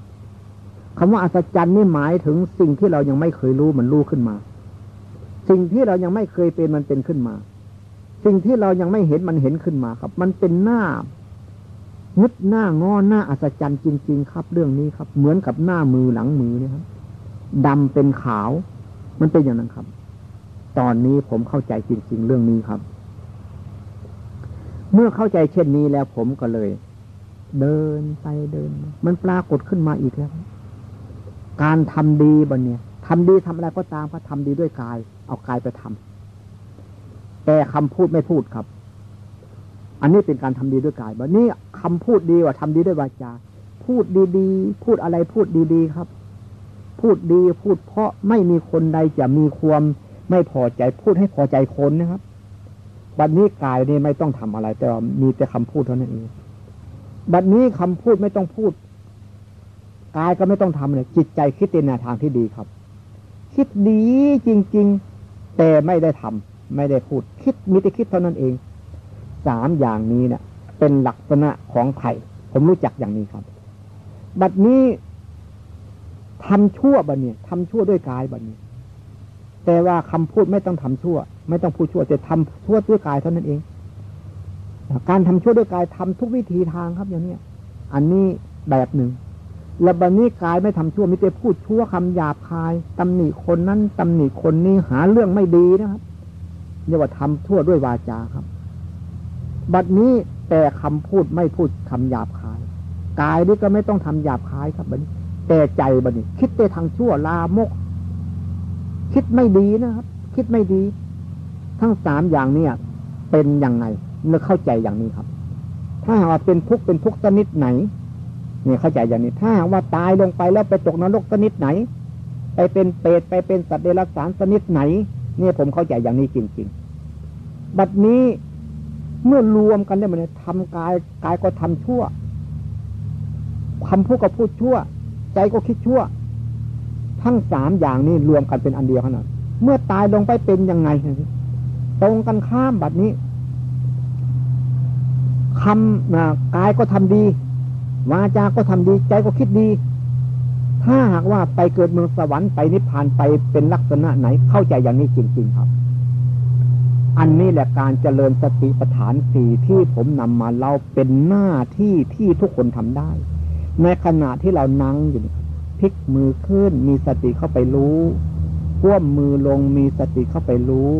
คำว่าอัศจรรย์นี่หมายถึงสิ่งที่เรายังไม่เคยรู้มันรู้ขึ้นมา สิ่งที่เรายังไม่เคยเป็นมันเป็นขึ้นมา สิ่งที่เรายังไม่เห็นมันเห็นขึ้นมาครับ มันเป็นหน้างึดหน้างอหน้าอัศจรรย์จริง ๆ ครับ เรื่องนี้ครับ เหมือนกับหน้ามือหลังมือเนี่ยครับดำเป็นขาว มันเป็นอย่างนั้นครับ ตอนนี้ผมเข้าใจจริง ๆ เรื่องนี้ครับ เมื่อเข้าใจเช่นนี้แล้วผมก็เลย เดินไปเดิน มันปรากฏขึ้นมาอีกแล้ว การทำดีบนเนี่ยทำดีทำอะไรก็ตามก็ทำดีด้วยกาย เอากายไปทำแต่คำพูดไม่พูดครับ อันนี้เป็นการทำดีด้วยกายบันนี้คำพูดดีกว่าทำดีด้วยวาจา พูดดีๆ พูดอะไรพูดดีๆครับ พูดดีพูดเพราะไม่มีคนใดจะมีความไม่พอใจพูดให้พอใจคนนะครับบัดนนี้กายนี่ไม่ต้องทำอะไร แต่มีแต่คำพูดเท่านั้นเองบัดนนี้คำพูดไม่ต้องพูด กายก็ไม่ต้องทำเลยจิตใจคิดในแนวทางที่ดีครับ คิดดีจริง ๆ แต่ไม่ได้ทำไม่ได้พูด คิดมีแต่คิดเท่านั้นเองสามอย่างนี้เนะี่ย เป็นลักษณะของไผ่ผมรู้จักอย่างนี้ครับ บัดนี้ทำชั่วบัดเนี่ยทำชั่วด้วยกายบัดนี้ แต่ว่าคำพูดไม่ต้องทำชั่ว ไม่ต้องพูดชั่วแต่ทำชั่วด้วยกายเท่านั้นเอง การทำชั่วด้วยกายทำทุกวิธีทางครับอย่างนี้อันนี้แบบหนึ่ง แล้วบันนี้กายไม่ทำชั่วมิแต่พูดชั่วคำหยาบคายตำหนิคนนั้นตำหนิคนนี้หาเรื่องไม่ดีนะครับเรียกว่าทำชั่วด้วยวาจาครับ บัดนี้แต่คำพูดไม่พูดคำหยาบคาย กายนี่ก็ไม่ต้องทำหยาบคายครับบัดนี้แต่ใจบัดนี้ คิดแต่ทางชั่วลามก คิดไม่ดีนะครับ คิดไม่ดี ทั้งสามอย่างเนี่ย เป็นยังไงเมื่อเข้าใจอย่างนี้ครับ ถ้าหากว่าเป็นทุกข์เป็นทุกข์ชนิดไหน นี่เข้าใจอย่างนี้ ถ้าว่าตายลงไปแล้วไปตกนรกชนิดไหน ไปเป็นเปรตไปเป็นสัตว์เดรัจฉานชนิดไหนเนี่ยผมเข้าใจอย่างนี้จริง ๆ บัดนี้เมื่อรวมกันได้มันทำกายกายก็ทำชั่วคำพูดก็พูดชั่ว ใจก็คิดชั่ว ทั้งสามอย่างนี้รวมกันเป็นอันเดียวขนาดเมื่อตายลงไปเป็นยังไง ตรงกันข้ามบัดนี้คำกายก็ทำดี วาจาก็ทำดีใจก็คิดดี ถ้าหากว่าไปเกิดเมืองสวรรค์ไปนิพพานไปเป็นลักษณะไหนเข้าใจอย่างนี้จริง ๆ ครับ อันนี้แหละการเจริญสติปัฏฐานสี่ที่ผมนำมาเล่าเป็นหน้าที่ที่ทุกคนทำได้ ในขณะที่เรานั่งอยู่พลิกมือขึ้นมีสติเข้าไปรู้พ่วมมือลงมีสติเข้าไปรู้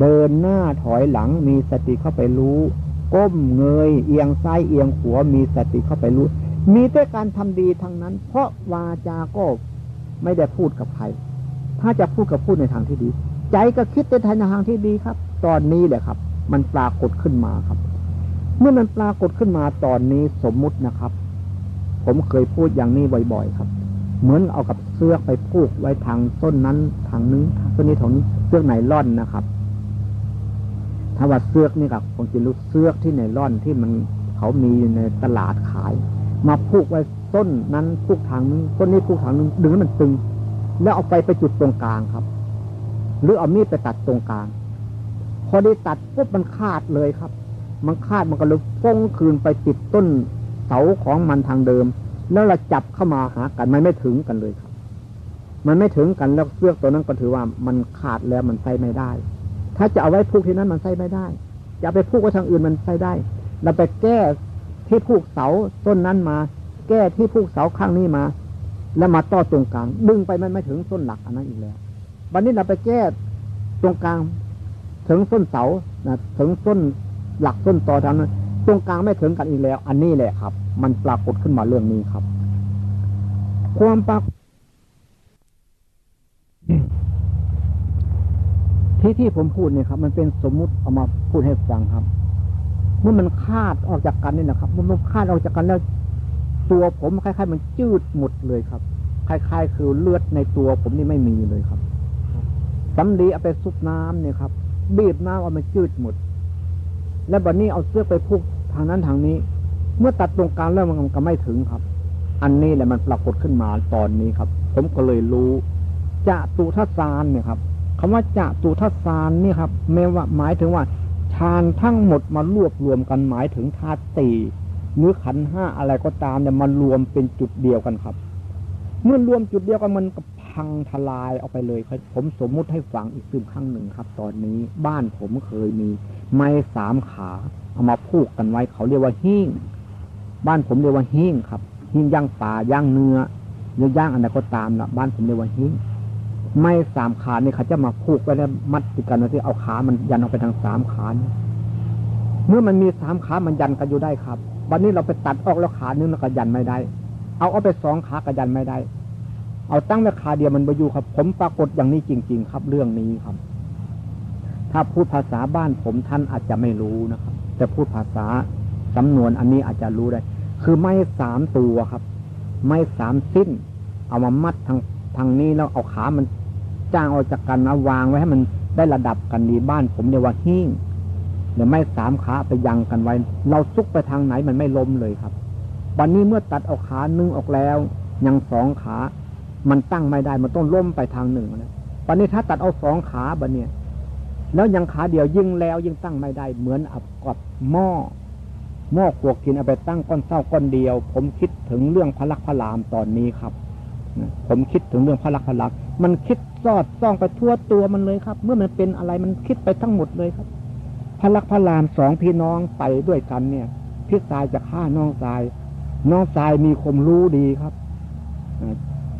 เดินหน้าถอยหลังมีสติเข้าไปรู้ ก้มเงย เอียงซ้ายเอียงขวามีสติเข้าไปรู้ มีแต่การทำดีทั้งนั้น เพราะวาจาก็ไม่ได้พูดกับใคร ถ้าจะพูดกับพูดในทางที่ดี ใจก็คิดในทางที่ดีครับ ตอนนี้แหละครับ มันปรากฏขึ้นมาครับ เมื่อมันปรากฏขึ้นมาตอนนี้สมมุตินะครับ ผมเคยพูดอย่างนี้บ่อยๆครับ เหมือนเอากับเสื้อไปพูกไว้ทางต้นนั้นทางนึงต้นนี้ทางนี้เสื้อไหนล่อนนะครับ ถ้าว่าเสื้อกนี่กับคงจะรู้เสื้อกที่ในร่อนที่มันเขามีอยู่ในตลาดขาย มาพูกไว้ต้นนั้นพูกทางนึงต้นนี้พูกทางนึงดึงมันตึง แล้วเอาไปไปจุดตรงกลางครับ หรือเอามีดไปตัดตรงกลาง พอได้ตัดปุ๊บมันขาดเลยครับ มันขาดมันก็เลยฟ้งคืนไปติดต้นเสาของมันทางเดิม แล้วเราจับเข้ามาหากันมันไม่ถึงกันเลยครับ มันไม่ถึงกันแล้วเสื้อตัวนั้นก็ถือว่ามันขาดแล้วมันใส่ไม่ได้ ถ้าจะเอาไว้พูกที่นั้นมันใส่ไม่ได้จะไปพูกไว้ทางอื่นมันใส่ได้ เราไปแก้ที่พูกเสาต้นนั้นมา แก้ที่พูกเสาข้างนี้มา แล้วมาต่อตรงกลาง ดึงไปมันไม่ถึงต้นหลักอันนั้นอีกแล้ววันนี้เราไปแก้ตรงกลาง ถึงส้นเสานะถึงส้นหลักส้นต่อทางนั้นตรงกลางไม่ถึงกันอีกแล้ว อันนี้แหละครับ มันปรากฏขึ้นมาเรื่องนี้ครับ ความปราก ที่ที่ผมพูดเนี่ยครับ มันเป็นสมมุติเอามาพูดให้ฟังครับเมื่อมันคาดออกจากกันนี่นะครับเมื่อมันคาดออกจากกันแล้ว ตัวผมคล้ายๆ มันจืดหมดเลยครับ คล้าย ๆ คือเลือดในตัวผมนี่ไม่มีเลยครับสำลีเอาไปซุปน้ำเนี่ยครับ บีบน้ำเอามันจืดหมด แล้วบัดนี้เอาเสื้อไปพุกทางนั้นทางนี้ เมื่อตัดตรงกลางแล้วมันก็ไม่ถึงครับ อันนี้แหละมันปรากฏขึ้นมาตอนนี้ครับ ผมก็เลยรู้จะตุทัศานเนี่ยครับ คำว่าจะตุทัศานนี่ครับแม้ว่าหมายถึงว่าฌานทั้งหมดมารวบรวมกันหมายถึงธาตุสี่หรือขันห้าอะไรก็ตามเนี่ยมารวมเป็นจุดเดียวกันครับ เมื่อรวมจุดเดียวกันมันก็พังทลายออกไปเลยผมสมมุติให้ฟังอีกซึมครั้งหนึ่งครับ ตอนนี้บ้านผมเคยมี ไม้สามขาเอามาผูกกันไว้เขาเรียกว่าหิ้งบ้านผมเรียกว่าหิ้งครับหิ้งย่างป่าย่างเนื้อเนื้อย่างอะไรก็ตามละบ้านผมเรียกว่าหิ้ง ไม้สามขาเนี่ยเขาจะมาผูกไว้แล้วมัดติดกันไว้ที่เอาขามันยันออกไปทางสามขาเนี่ยเมื่อมันมีสามขา มันยันกันอยู่ได้ครับ วันนี้เราไปตัดออกแล้วขานึงเราก็ยันไม่ได้ เอาเอาไปสองขาก็ยันไม่ได้ เอาตั้งไว้ขาเดียวมันไปอยู่ครับ ผมปรากฏอย่างนี้จริง ๆ ครับ เรื่องนี้ครับ ถ้าพูดภาษาบ้านผมท่านอาจจะไม่รู้นะครับ แต่พูดภาษาสำนวนอันนี้อาจจะรู้ได้ คือไม้สามตัวครับ ไม้สามสิ้น เอามามัดทางทางนี้แล้วเอาขามัน จ้างออกจากกันนะวางไว้ให้มันได้ระดับกันดีบ้านผมเรียกว่าหิ้งเดี๋ยวไม้สามขาไปยังกันไว้ เราซุกไปทางไหนมันไม่ล้มเลยครับ วันนี้เมื่อตัดเอาขาหนึ่งออกแล้ว ยังสองขา มันตั้งไม่ได้มันต้องล้มไปทางหนึ่งนะวันนี้ถ้าตัดเอาสองขาบันเนี่ย แล้วยังขาเดียวยิ่งแล้วยิ่งตั้งไม่ได้ เหมือนอับกับหม้อหม้อขวกกินเอาไปตั้งก้อนเศร้าก้อนเดียว ผมคิดถึงเรื่องพระลักษณ์พระรามตอนนี้ครับ ผมคิดถึงเรื่องพระลักษณ์พระลักษณ์ มันคิดซอดซ่องไปทั่วตัวมันเลยครับ เมื่อมันเป็นอะไรมันคิดไปทั้งหมดเลยครับพระลักษณ์พระรามสองพี่น้องไปด้วยกันเนี่ยพี่สายจะฆ่าน้องสาย น้องสายมีคมรู้ดีครับ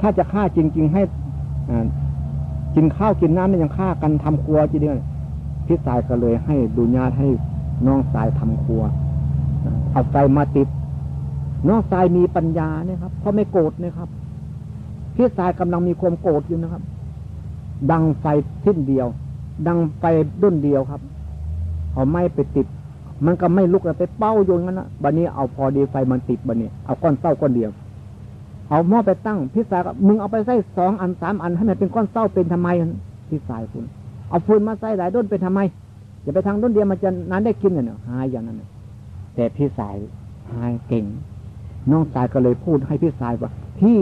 ถ้าจะฆ่าจริง ๆ ให้กินข้าวกินน้ำนี่ยังฆ่ากันทำครัวจีเดียวพี่สายก็เลยให้ดูญาตให้น้องสายทำครัวเอาไฟมาติด น้องสายมีปัญญาเนี่ยครับเพราะไม่โกรธนะครับ พี่สายกำลังมีความโกรธอยู่นะครับ ดังไฟสิ้นเดียว ดังไฟดุ้นเดียวครับเอาไม้ไปติด มันก็ไม่ลุกเลยไปเป้าโยนกันนะบันนี้เอาพอดีไฟมันติดบันนี้เอาก้อนเต้าก้อนเดียว เอาหม้อไปตั้งพี่สายก็มึงเอาไปใส่สองอันสามอันให้มันเป็นก้อนเต้าเป็นทำไมพี่สายคุณเอาฟืนมาใส่หลายด้นเป็นทำไมอย่าไปทางด้นเดียวมันจะนั้นได้กินเนี่ยหายอย่างนั้นแต่พี่สายหายเก่งน้องสายก็เลยพูดให้พี่สายว่าพี่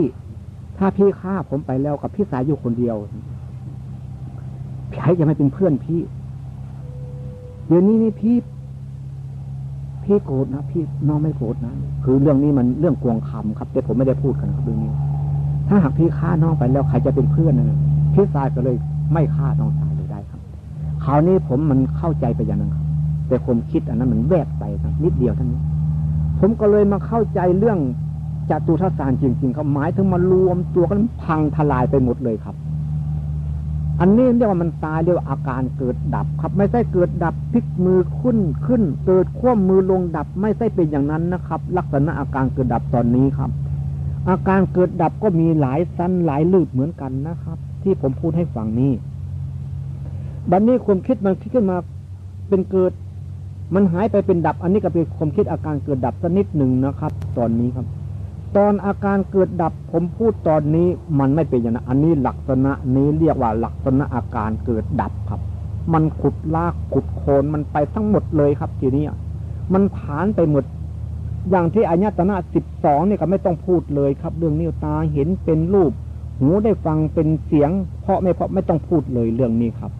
ถ้าพี่ฆ่าผมไปแล้วกับพี่สายอยู่คนเดียวใครจะไม่เป็นเพื่อนพี่ เดี๋ยวนี้นี่พี่ พี่โกรธนะพี่น้องไม่โกรธนะคือเรื่องนี้มันเรื่องกวงคำครับ แต่ผมไม่ได้พูดกันครับเรื่องนี้ ถ้าหากพี่ฆ่าน้องไปแล้วใครจะเป็นเพื่อนนะพี่สายก็เลยไม่ฆ่าน้องสายเลยได้ครับคราวนี้ผมมันเข้าใจไปอย่างนั้นครับแต่ผมคิดอันนั้นมันแวบไปครับนิดเดียวเท่านี้ผมก็เลยมาเข้าใจเรื่อง จตุทัศานจริงๆเขาหมายถึงมารวมตัวกันพังทลายไปหมดเลยครับ อันนี้เรียกว่ามันตายเรียกว่าอาการเกิดดับครับ ไม่ใช่เกิดดับพลิกมือขึ้นขึ้น เกิดคว่ำมือลงดับไม่ใช่เป็นอย่างนั้นนะครับ ลักษณะอาการเกิดดับตอนนี้ครับ อาการเกิดดับก็มีหลายสั้นหลายลืบเหมือนกันนะครับ ที่ผมพูดให้ฟังนี้บัดนนี้ความคิดมันคิดขึ้นมาเป็นเกิด มันหายไปเป็นดับ อันนี้ก็เป็นความคิดอาการเกิดดับสักนิดหนึ่งนะครับ ตอนนี้ครับ ตอนอาการเกิดดับผมพูดตอนนี้มันไม่เป็นอย่างนั้นอันนี้ลักษณะนี้เรียกว่าลักษณะอาการเกิดดับครับ มันขุดลากขุดโคนมันไปทั้งหมดเลยครับ ทีนี้มันผ่านไปหมด อย่างที่อายตนะสิบสองนี่ก็ไม่ต้องพูดเลยครับ เรื่องนิ้วตาเห็นเป็นรูป หูได้ฟังเป็นเสียง เพราะไม่เพราะไม่ต้องพูดเลยเรื่องนี้ครับ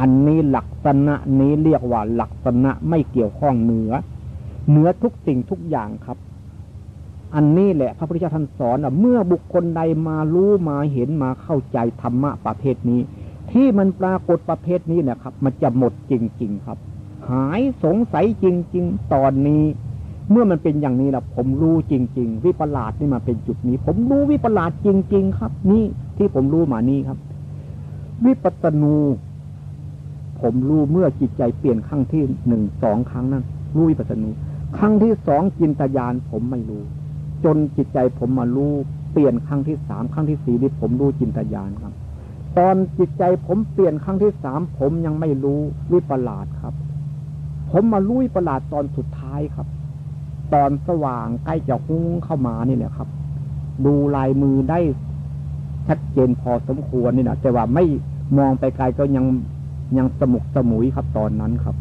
อันนี้ลักษณะนี้เรียกว่าลักษณะไม่เกี่ยวข้องเหนือ เหนือทุกสิ่งทุกอย่างครับ อันนี้แหละพระพุทธเจ้าท่านสอนเมื่อบุคคลใดมารู้มาเห็นมาเข้าใจธรรมะประเภทนี้ ที่มันปรากฏประเภทนี้นะครับ มันจะหมดจริง ๆ ครับ หายสงสัยจริง ๆ ตอนนี้ เมื่อมันเป็นอย่างนี้แล้วผมรู้จริง ๆ วิปลาสนี่มาเป็นจุดนี้ ผมรู้วิปลาสจริง ๆ ครับ นี่ที่ผมรู้มานี่ครับ วิปัตนู ผมรู้เมื่อจิตใจเปลี่ยนครั้งที่หนึ่งสองครั้งนั้นรู้วิปัสสนู ครั้งที่สองจินตญาณผมไม่รู้ จนจิตใจผมมารู้เปลี่ยนครั้งที่สามครั้งที่สี่นี่ผมรู้จินตญาณครับ ตอนจิตใจผมเปลี่ยนครั้งที่สามผมยังไม่รู้วิปลาสครับ ผมมารู้วิปลาสตอนสุดท้ายครับ ตอนสว่างใกล้จะหุ้งเข้ามานี่แหละครับ ดูลายมือได้ชัดเจนพอสมควรนี่นะแต่ว่าไม่มองไปไกลก็ยังยังสมุกสมุยครับตอนนั้นครับ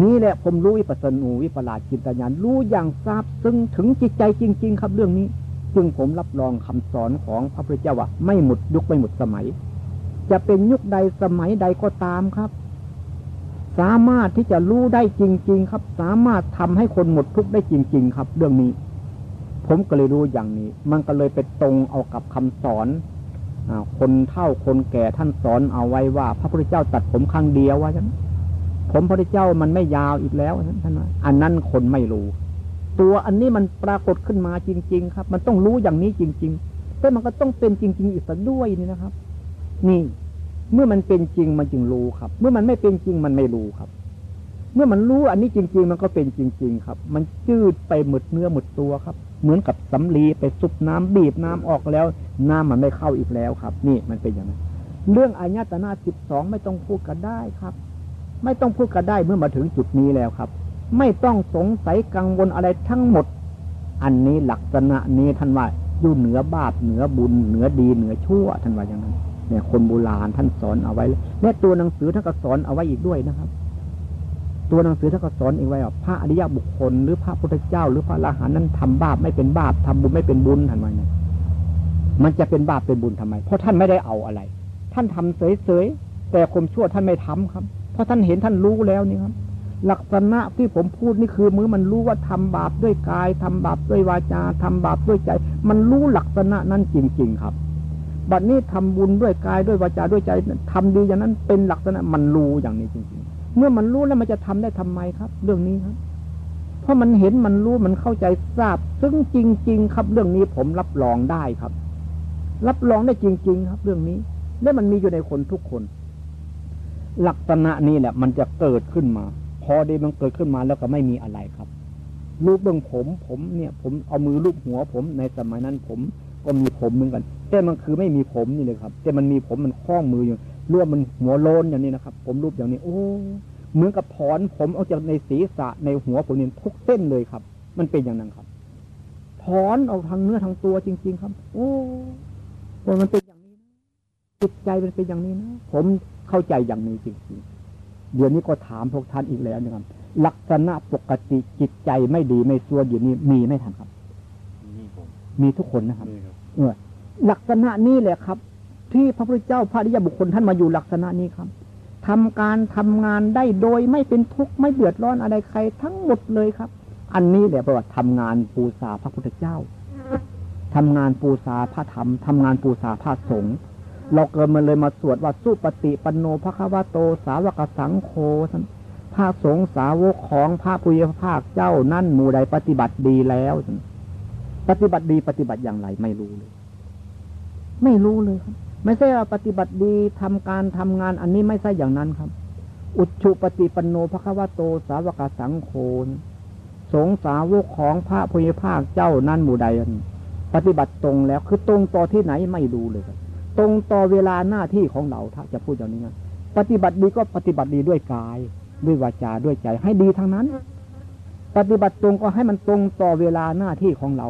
นี่แหละผมรู้วิปัสสนูวิปลาสจินตญาณรู้อย่างทราบซึ่งถึงจิตใจจริง ๆ ครับเรื่องนี้ จึงผมรับรองคำสอนของพระพุทธเจ้าว่าไม่หมดยุคไม่หมดสมัย จะเป็นยุคใดสมัยใดก็ตามครับ สามารถที่จะรู้ได้จริง ๆ ครับ สามารถทำให้คนหมดทุกข์ได้จริง ๆ ครับ เรื่องนี้ ผมก็เลยรู้อย่างนี้ มันก็เลยไปตรงเอากับคำสอนอคนเท่าคนแก่ท่านสอนเอาไว้ว่า พระพุทธเจ้าตัดผมครั้งเดียวว่าฉัน ผมพระเจ้ามันไม่ยาวอีกแล้วท่านว่าอันนั้นคนไม่รู้ ตัวอันนี้มันปรากฏขึ้นมาจริง ๆ ครับ มันต้องรู้อย่างนี้จริงๆแต่มันก็ต้องเป็นจริง ๆ อีกสักด้วยนี่นะครับ นี่ เมื่อมันเป็นจริงมันจึงรู้ครับ เมื่อมันไม่เป็นจริงมันไม่รู้ครับ เมื่อมันรู้อันนี้จริง ๆ มันก็เป็นจริง ๆ ครับ มันจืดไปหมดเนื้อหมดตัวครับ เหมือนกับสำลีไปซุบน้ำบีบน้ำออกแล้ว น้ำมันไม่เข้าอีกแล้วครับ นี่มันเป็นอย่างนั้นเรื่องอายตนะสิบสองไม่ต้องพูดกันได้ครับ ไม่ต้องพูดกันได้เมื่อมาถึงจุดนี้แล้วครับ ไม่ต้องสงสัยกังวลอะไรทั้งหมด อันนี้ลักษณะนี้ท่านว่าอยู่เหนือบาปเหนือบุญ เหนือดีเหนือชั่วท่านว่าอย่างนั้นเนี่ยคนโบราณท่านสอนเอาไว้และตัวหนังสือท่านก็สอนเอาไว้อีกด้วยนะครับ ตัวหนังสือท่านก็สอนอีกไว้ว่าพระอริยบุคคลหรือพระพุทธเจ้า หรือพระอรหันต์นั้นทำบาปไม่เป็นบาปทำบุญไม่เป็นบุญท่านว่าไงมันจะเป็นบาปเป็นบุญทำไม เพราะท่านไม่ได้เอาอะไร ท่านทำเฉยๆแต่ความชั่วท่านไม่ทำครับ เพราะท่านเห็นท่านรู้แล้วนี่ครับลักษณะที่ผมพูดนี่คือมือมันรู้ว่าทำบาปด้วยกายทำบาปด้วยวาจาทำบาปด้วยใจ มันรู้ลักษณะนั้นจริง ๆ ครับบัดนี้ทำบุญด้วยกายด้วยวาจาด้วยใจทำดีอย่างนั้นเป็นลักษณะมันรู้อย่างนี้จริง ๆ เมื่อมันรู้แล้วมันจะทำได้ทำไมครับ เรื่องนี้ครับ เพราะมันเห็นมันรู้มันเข้าใจทราบ ซึ่งจริง ๆ ครับ เรื่องนี้ผมรับรองได้ครับ รับรองได้จริง ๆ ครับ เรื่องนี้ และมันมีอยู่ในคนทุกคน ลักษณะนี้แหละ มันจะเกิดขึ้นมา พอดีมันเกิดขึ้นมาแล้วก็ไม่มีอะไรครับรูปเบื้องผมผมเนี่ย ผมเอามือรูปหัวผมในสมัยนั้นผมก็มีผมเหมือนกัน แต่มันคือไม่มีผมนี่เลยครับ แต่มันมีผมมันคล้องมืออยู่รวมมันหัวโลนอย่างนี้นะครับ ผมรูปอย่างนี้ โอ้เหมือนกับถอนผมออกจากในศีรษะในหัวผมนี่ทุกเส้นเลยครับ มันเป็นอย่างนั้นครับ ถอนเอาทางเนื้อทางตัวจริง ๆ ครับ โอ้มันเป็น จิตใจมันเป็นอย่างนี้นะ ผมเข้าใจอย่างนี้จริงๆเดี๋ยวนี้ก็ถามพวกท่านอีกแล้วนะครับลักษณะปกติจิตใจไม่ดีไม่ชั่วเดี๋ยวนี้มีไม่ทันครับนี่ผมมีทุกคนนะครับนี่ครับเออลักษณะนี้แหละครับ ที่พระพุทธเจ้าพระอริยบุคคลท่านมาอยู่ลักษณะนี้ครับทำการทำงานได้โดยไม่เป็นทุกข์ไม่เดือดร้อนอะไรใครทั้งหมดเลยครับ อันนี้แหละประวัติทำงานปูษาพระพุทธเจ้าทำงานปูษาพระธรรมทำงานปูษาพระสงฆ์ เราเกิดมาเลยมาสวดว่าสุปฏิปันโนพระควาโตสาวกสังโฆท่านพระสงฆ์สาวกของพระพุทธภาคเจ้านั่นหมู่ใดปฏิบัติดีแล้วปฏิบัติดีปฏิบัติอย่างไรไม่รู้เลย ไม่รู้เลยครับ ไม่ใช่ว่าปฏิบัติดีทำการทำงานอันนี้ไม่ใช่อย่างนั้นครับ อุชุปฏิปันโนพระควาโตสาวกสังโฆสงฆ์สาวกของพระพุทธภาคเจ้านั่นหมู่ใดปฏิบัติตรงแล้ว คือตรงต่อที่ไหนไม่รู้เลยครับ ตรงต่อเวลาหน้าที่ของเราถ้าจะพูดอย่างนี้นะปฏิบัติดีก็ปฏิบัติดีด้วยกาย ด้วยวาจาด้วยใจให้ดีทั้งนั้น ปฏิบัติตรงก็ให้มันตรงต่อเวลาหน้าที่ของเรา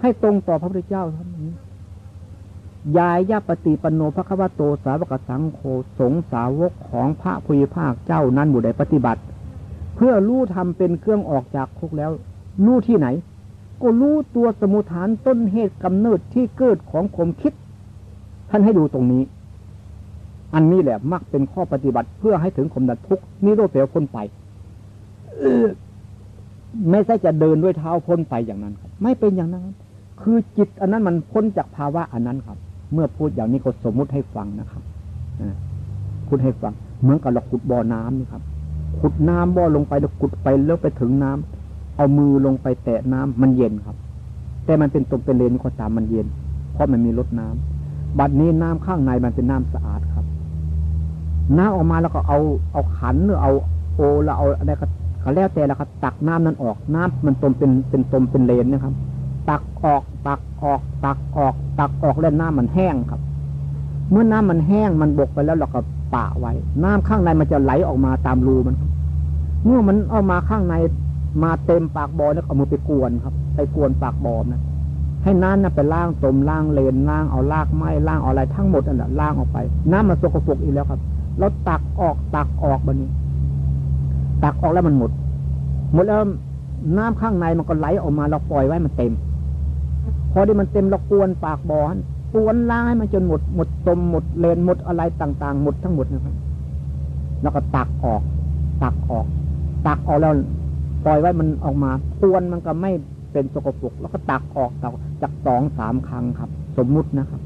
ให้ตรงต่อพระพุทธเจ้าครับยายยาปฏิปโนพระคัมโตสาวกสังโฆสงสาวกของพระพุทธภาคเจ้านั้นบุได้ปฏิบัติ เพื่อรู้ทำเป็นเครื่องออกจากคุกแล้วรู้ที่ไหน ก็รู้ตัวสมุทฐานต้นเหตุกำเนิดที่เกิดของผมคิด ท่านให้ดูตรงนี้ อันนี้แหละมักเป็นข้อปฏิบัติเพื่อให้ถึงคมดับทุกนิโรธเปลวพ้นไปไม่ใช่จะเดินด้วยเท้าพ้นไปอย่างนั้นครับ ไม่เป็นอย่างนั้น คือจิตอันนั้นมันพ้นจากภาวะอันนั้นครับ เมื่อพูดอย่างนี้ก็สมมุติให้ฟังนะครับพูดให้ฟัง เหมือนกับเราขุดบ่อน้ำนี่ครับ ขุดน้ำบ่อลงไปแล้วขุดไปแล้วไปถึงน้ำเอามือลงไปแตะน้ำมันเย็นครับ แต่มันเป็นตรงเป็นเลนก็ตามมันเย็น เพราะมันมีรดน้ำ บัดนี้น้ำข้างในมันเป็นน้ำสะอาดครับ น้ำออกมาแล้วก็เอาเอาขันหรือเอาโอแล้วเอาอะไรก็ก็แล้วแต่แล้วก็ตักน้ำนั้นออก น้ำมันตมเป็นเป็นตมเป็นเลนนะครับ ตักออกตักออก ตักออก ตักออกแล้วน้ำมันแห้งครับ เมื่อน้ำมันแห้งมันบกไปแล้วเราก็ปะไว้ น้ำข้างในมันจะไหลออกมาตามรูมันครับเมื่อมันเอามาข้างในมาเต็มปากบ่อแล้วเอามือไปกวนครับ ไปกวนปากบ่อนะ ให้น้ำน่ะไปล้างตมล้างเลนล้างเอาลากไม้ล้างเอาอะไรทั้งหมดนั่นแหละล้างออกไป น้ำมันสกปรกอีกแล้วครับเราตักออกตักออกแบันนี้ ตักออกแล้วมันหมด หมดแล้วน้ำข้างในมันก็ไหลออกมาเราปล่อยไว้มันเต็ม พอที่มันเต็มเรากวนปากบ่อนั้นกวนล้างให้มันจนหมดหมดตมหมดเลนหมดอะไรต่าง ๆ หมดทั้งหมดนะครับแล้วก็ตักออก ตักออก ตักออกแล้วปล่อยไว้มันออกมากวนมันก็ไม่ เป็นสกปรกแล้วก็ตักออกจากจากสองสามครั้งครับ สมมุตินะครับ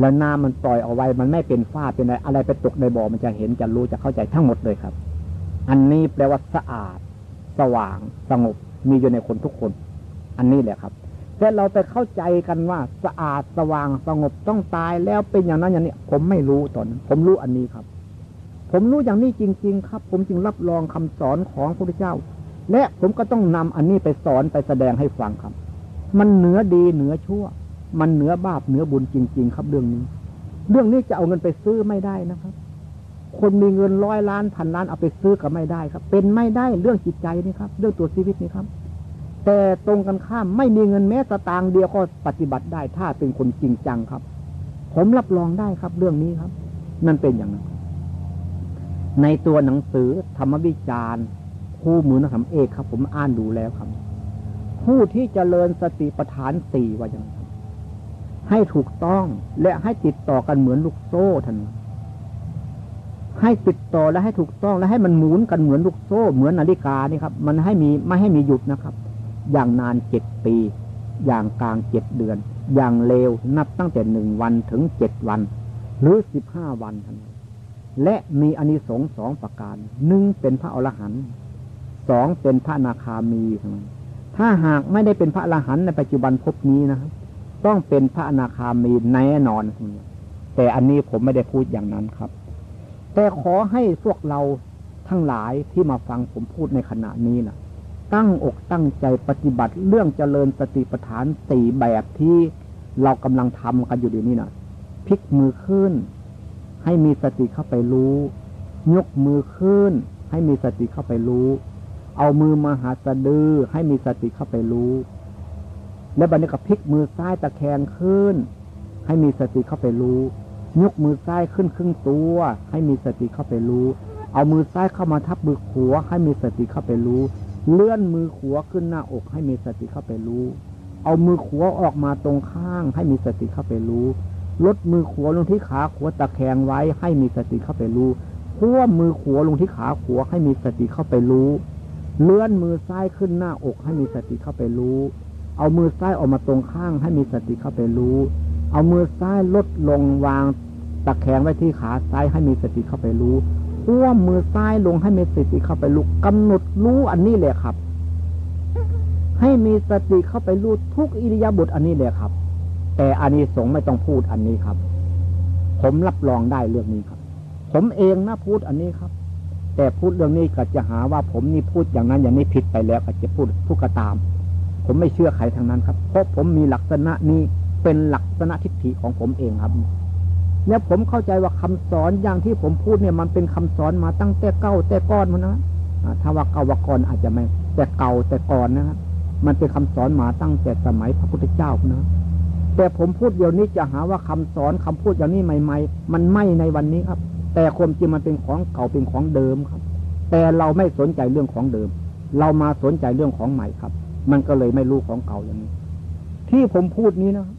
แล้วน้ำมันปล่อยเอาไว้ มันไม่เป็นฝ้าเป็นอะไรอะไรไปตกในบ่อมันจะเห็นจะรู้จะเข้าใจทั้งหมดเลยครับ อันนี้แปลว่าสะอาด สว่างสงบมีอยู่ในคนทุกคน อันนี้แหละครับแต่เราไปเข้าใจกันว่าสะอาดสว่างสงบต้องตายแล้วเป็นอย่างนั้นอย่างนี้ผมไม่รู้ตอนนั้นผมรู้อันนี้ครับ ผมรู้อย่างนี้จริง ๆ ครับ ผมจึงรับรองคำสอนของพระพุทธเจ้า และผมก็ต้องนำอันนี้ไปสอนไปแสดงให้ฟังครับ มันเหนือดีเหนือชั่ว มันเหนือบาปเหนือบุญจริง ๆ ครับเรื่องนี้ เรื่องนี้จะเอาเงินไปซื้อไม่ได้นะครับ คนมีเงินร้อยล้านพันล้านเอาไปซื้อก็ไม่ได้ครับ เป็นไม่ได้เรื่องจิตใจนี่ครับ เรื่องตัวชีวิตนี่ครับ แต่ตรงกันข้ามไม่มีเงินแม้สตางค์เดียวก็ปฏิบัติได้ถ้าเป็นคนจริงจังครับ ผมรับรองได้ครับ เรื่องนี้ครับ นั่นเป็นอย่างนั้นในตัวหนังสือธรรมวิจารณ์ คู่มือนักธรรมเอกครับ ผมอ่านดูแล้วครับ ผู้ที่จเจริญสติปัฏฐานสี่ว่าอย่างไรให้ถูกต้องและให้ติดต่อกันเหมือนลูกโซ่ท่านให้ติดต่อและให้ถูกต้องและให้มันหมุนกันเหมือนลูกโซ่ เหมือนนาฬิกานี่ครับ มันให้มีไม่ให้มีหยุดนะครับ อย่างนานเจ็ดปี อย่างกลางเจ็ดเดือน อย่างเร็วนับตั้งแต่หนึ่งวันถึงเจ็ดวัน หรือสิบห้าวันท่านและมีอนิสงส์สองประการหนึ่งเป็นพระอรหันต์ สองเป็นพระนาคามีท่านถ้าหากไม่ได้เป็นพระอรหันต์ในปัจจุบันพบนี้นะครับ ต้องเป็นพระอนาคามีแน่นอนแต่อันนี้ผมไม่ได้พูดอย่างนั้นครับ แต่ขอให้พวกเราทั้งหลายที่มาฟังผมพูดในขณะนี้นะตั้งอกตั้งใจปฏิบัติเรื่องเจริญสติปัฏฐานสี่แบบที่เรากำลังทำกันอยู่เดี๋ยวนี้นะพลิกมือขึ้น ให้มีสติเข้าไปรู้ ยกมือขึ้น ให้มีสติเข้าไปรู้ เอามือมาหาสะดือให้มีสติเข้าไปรู้ และบัดนี้ก็พลิกมือซ้ายตะแคงขึ้น ให้มีสติเข้าไปรู้ ยกมือซ้ายขึ้นครึ่งตัว ให้มีสติเข้าไปรู้ เอามือซ้ายเข้ามาทับมือขวาให้มีสติเข้าไปรู้ เลื่อนมือขวาขึ้นหน้าอกให้มีสติเข้าไปรู้ เอามือขวาออกมาตรงข้าง ให้มีสติเข้าไปรู้ลดมือขวาลงที่ขาขวาตะแคงไว้ให้มีสติเข้าไปรู้ขั้วมือขวาลงที่ขาขวาให้มีสติเข้าไปรู้ เลื่อนมือซ้ายขึ้นหน้าอกให้มีสติเข้าไปรู้ เอามือซ้ายออกมาตรงข้างให้มีสติเข้าไปรู้ เอามือซ้ายลดลงวางตะแคงไว้ที่ขาซ้ายให้มีสติเข้าไปรู้อ้วมมือซ้ายลงให้มีสติเข้าไปรู้กำหนดรู้อันนี้แหละครับ ให้มีสติเข้าไปรู้ทุกอิริยาบถอันนี้แหละครับ แต่อันนี้สงไม่ต้องพูดอันนี้ครับ ผมรับรองได้เรื่องนี้ครับ ผมเองนะพูดอันนี้ครับ แต่พูดเรื่องนี้ก็จะหาว่าผมนี่พูดอย่างนั้นอย่างนี้ผิดไปแล้วก็จะพูดทุกตาม ผมไม่เชื่อใครทางนั้นครับ เพราะผมมีลักษณะนี้เป็นลักษณะทิฏฐิของผมเองครับ แล้วผมเข้าใจว่าคำสอนอย่างที่ผมพูดเนี่ยมันเป็นคำสอนมาตั้งแต่เก้าแต่ก้อนมันะถ้าว่าเก่าว่าก่อนอาจจะไม่ แต่เก่าแต่ก่อนนะครับมันเป็นคำสอนมาตั้งแต่สมัยพระพุทธเจ้านะ แต่ผมพูดเดี๋ยวนี้จะหาว่าคำสอนคำพูดอย่างนี้ใหม่ ๆ มันไม่ในวันนี้ครับ แต่ความจริงมันเป็นของเก่าเป็นของเดิมครับ แต่เราไม่สนใจเรื่องของเดิม เรามาสนใจเรื่องของใหม่ครับ มันก็เลยไม่รู้ของเก่าอย่างนี้ ที่ผมพูดนี้นะครับ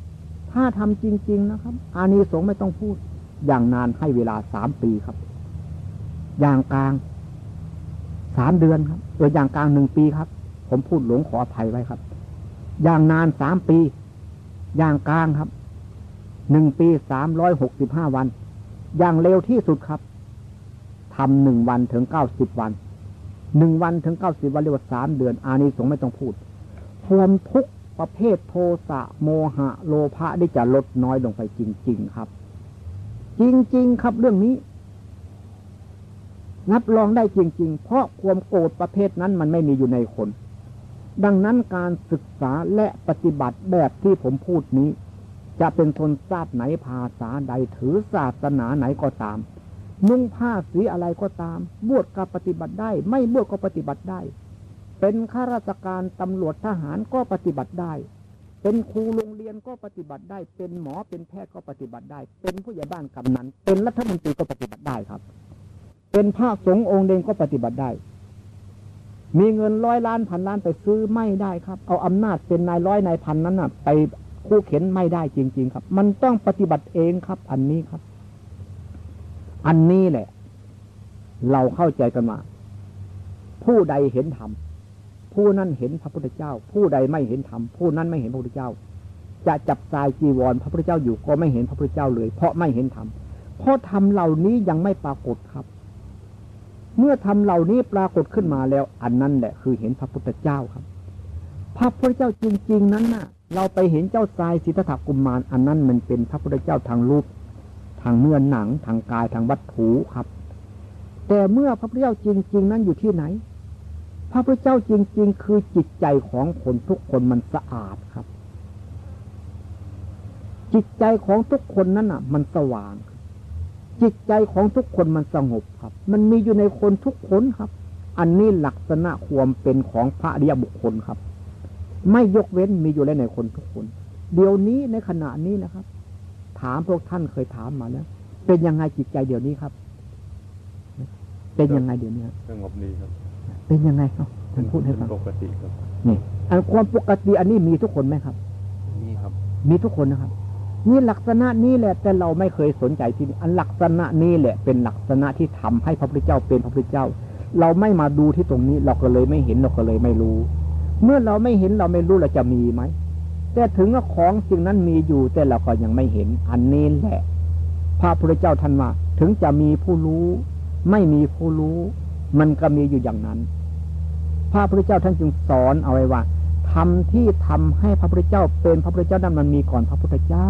ถ้าทำจริง ๆนะครับ อานิสงส์ไม่ต้องพูด อย่างนานให้เวลาสามปีครับ อย่างกลางสามเดือนครับเอออย่างกลางหนึ่งปีครับ ผมพูดหลวงขออภัยไว้ครับ อย่างนานสามปี อย่างกลางครับหนึ่งปีสามร้อยหกสิบห้าวัน อย่างเร็วที่สุดครับทำหนึ่งวันถึงเก้าสิบวันหนึ่งวันถึงเก้าสิบวันเรียกว่าสามเดือน อานิสงส์ไม่ต้องพูดความทุกประเภทโทสะโมหะ โลภะได้จะลดน้อยลงไปจริง ๆครับ จริง ๆ ครับเรื่องนี้รับรองได้จริง ๆ เพราะความโกรธประเภทนั้นมันไม่มีอยู่ในคน ดังนั้นการศึกษาและปฏิบัติแบบที่ผมพูดนี้ จะเป็นทนชาติไหนภาษาใดถือศาสนาไหนก็ตาม นุ่งผ้าสีอะไรก็ตาม บวชก็ปฏิบัติได้ ไม่บวชก็ปฏิบัติได้ เป็นข้าราชการตำรวจทหารก็ปฏิบัติได้ เป็นครูโรงเรียนก็ปฏิบัติได้ เป็นหมอเป็นแพทย์ก็ปฏิบัติได้ เป็นผู้ใหญ่บ้านกำนันเป็นรัฐมนตรีก็ปฏิบัติได้ครับ เป็นพระสงฆ์องค์เดงก็ปฏิบัติได้มีเงินร้อยล้านพันล้านไปซื้อไม่ได้ครับ เอาอำนาจเป็นนายร้อยนายพันนั้นน่ะ ไป คู่เข็นไม่ได้จริง ๆ ครับ มันต้องปฏิบัติเองครับ อันนี้ครับ อันนี้แหละ เราเข้าใจกันว่าผู้ใดเห็นธรรมผู้นั้นเห็นพระพุทธเจ้า ผู้ใดไม่เห็นธรรมผู้นั้นไม่เห็นพระพุทธเจ้า จะจับสายจีวรพระพุทธเจ้าอยู่ก็ไม่เห็นพระพุทธเจ้าเลย เพราะไม่เห็นธรรมเพราะธรรมเหล่านี้ยังไม่ปรากฏครับ เมื่อธรรมเหล่านี้ปรากฏขึ้นมาแล้ว อันนั้นแหละคือเห็นพระพุทธเจ้าครับ พระพุทธเจ้าจริง ๆ นั้นน่ะ เราไปเห็นเจ้าทรายสิทธัตถกุมมารอันนั้นมันเป็นพระพุทธเจ้าทางรูป ทางเนื้อหนังทางกายทางวัตถุครับ แต่เมื่อพระพุทธเจ้าจริง ๆ นั้นอยู่ที่ไหน พระพุทธเจ้าจริง ๆ คือจิตใจของคนทุกคนมันสะอาดครับ จิตใจของทุกคนนั้นอะ มันสว่าง จิตใจของทุกคนมันสงบครับ มันมีอยู่ในคนทุกคนครับ อันนี้ลักษณะความเป็นของพระอริยบุคคลครับ ไม่ยกเว้นมีอยู่แล้วในคนทุกคน เดี๋ยวนี้ในขณะนี้นะครับ ถามพวกท่านเคยถามมาแล้วเป็นยังไงจิตใจเดี๋ยวนี้ครับ เป็นยังไงเดี๋ยวนี้สงบดีครับ เป็นยังไงครับท่านพูดให้ฟังเป็นปกติครับนี่อันความปกติอันนี้มีทุกคนไหมครับนี่ครับ มีทุกคนนะครับนี่ลักษณะนี้แหละ แต่เราไม่เคยสนใจที่นี่อันลักษณะนี้แหละ เป็นลักษณะที่ทำให้พระพุทธเจ้าเป็นพระพุทธเจ้า เราไม่มาดูที่ตรงนี้ เราก็เลยไม่เห็นเราก็เลยไม่รู้ เมื่อเราไม่เห็นเราไม่รู้เราจะมีไหม แต่ถึงว่าของสิ่งนั้นมีอยู่ แต่เราก็ยังไม่เห็น อันนี้แหละ พระพุทธเจ้าท่านว่า ถึงจะมีผู้รู้ ไม่มีผู้รู้ มันก็มีอยู่อย่างนั้น พระพุทธเจ้าท่านจึงสอนเอาไว้ว่าทำที่ทำให้พระพุทธเจ้าเป็นพระพุทธเจ้านั้นมันมีก่อนพระพุทธเจ้า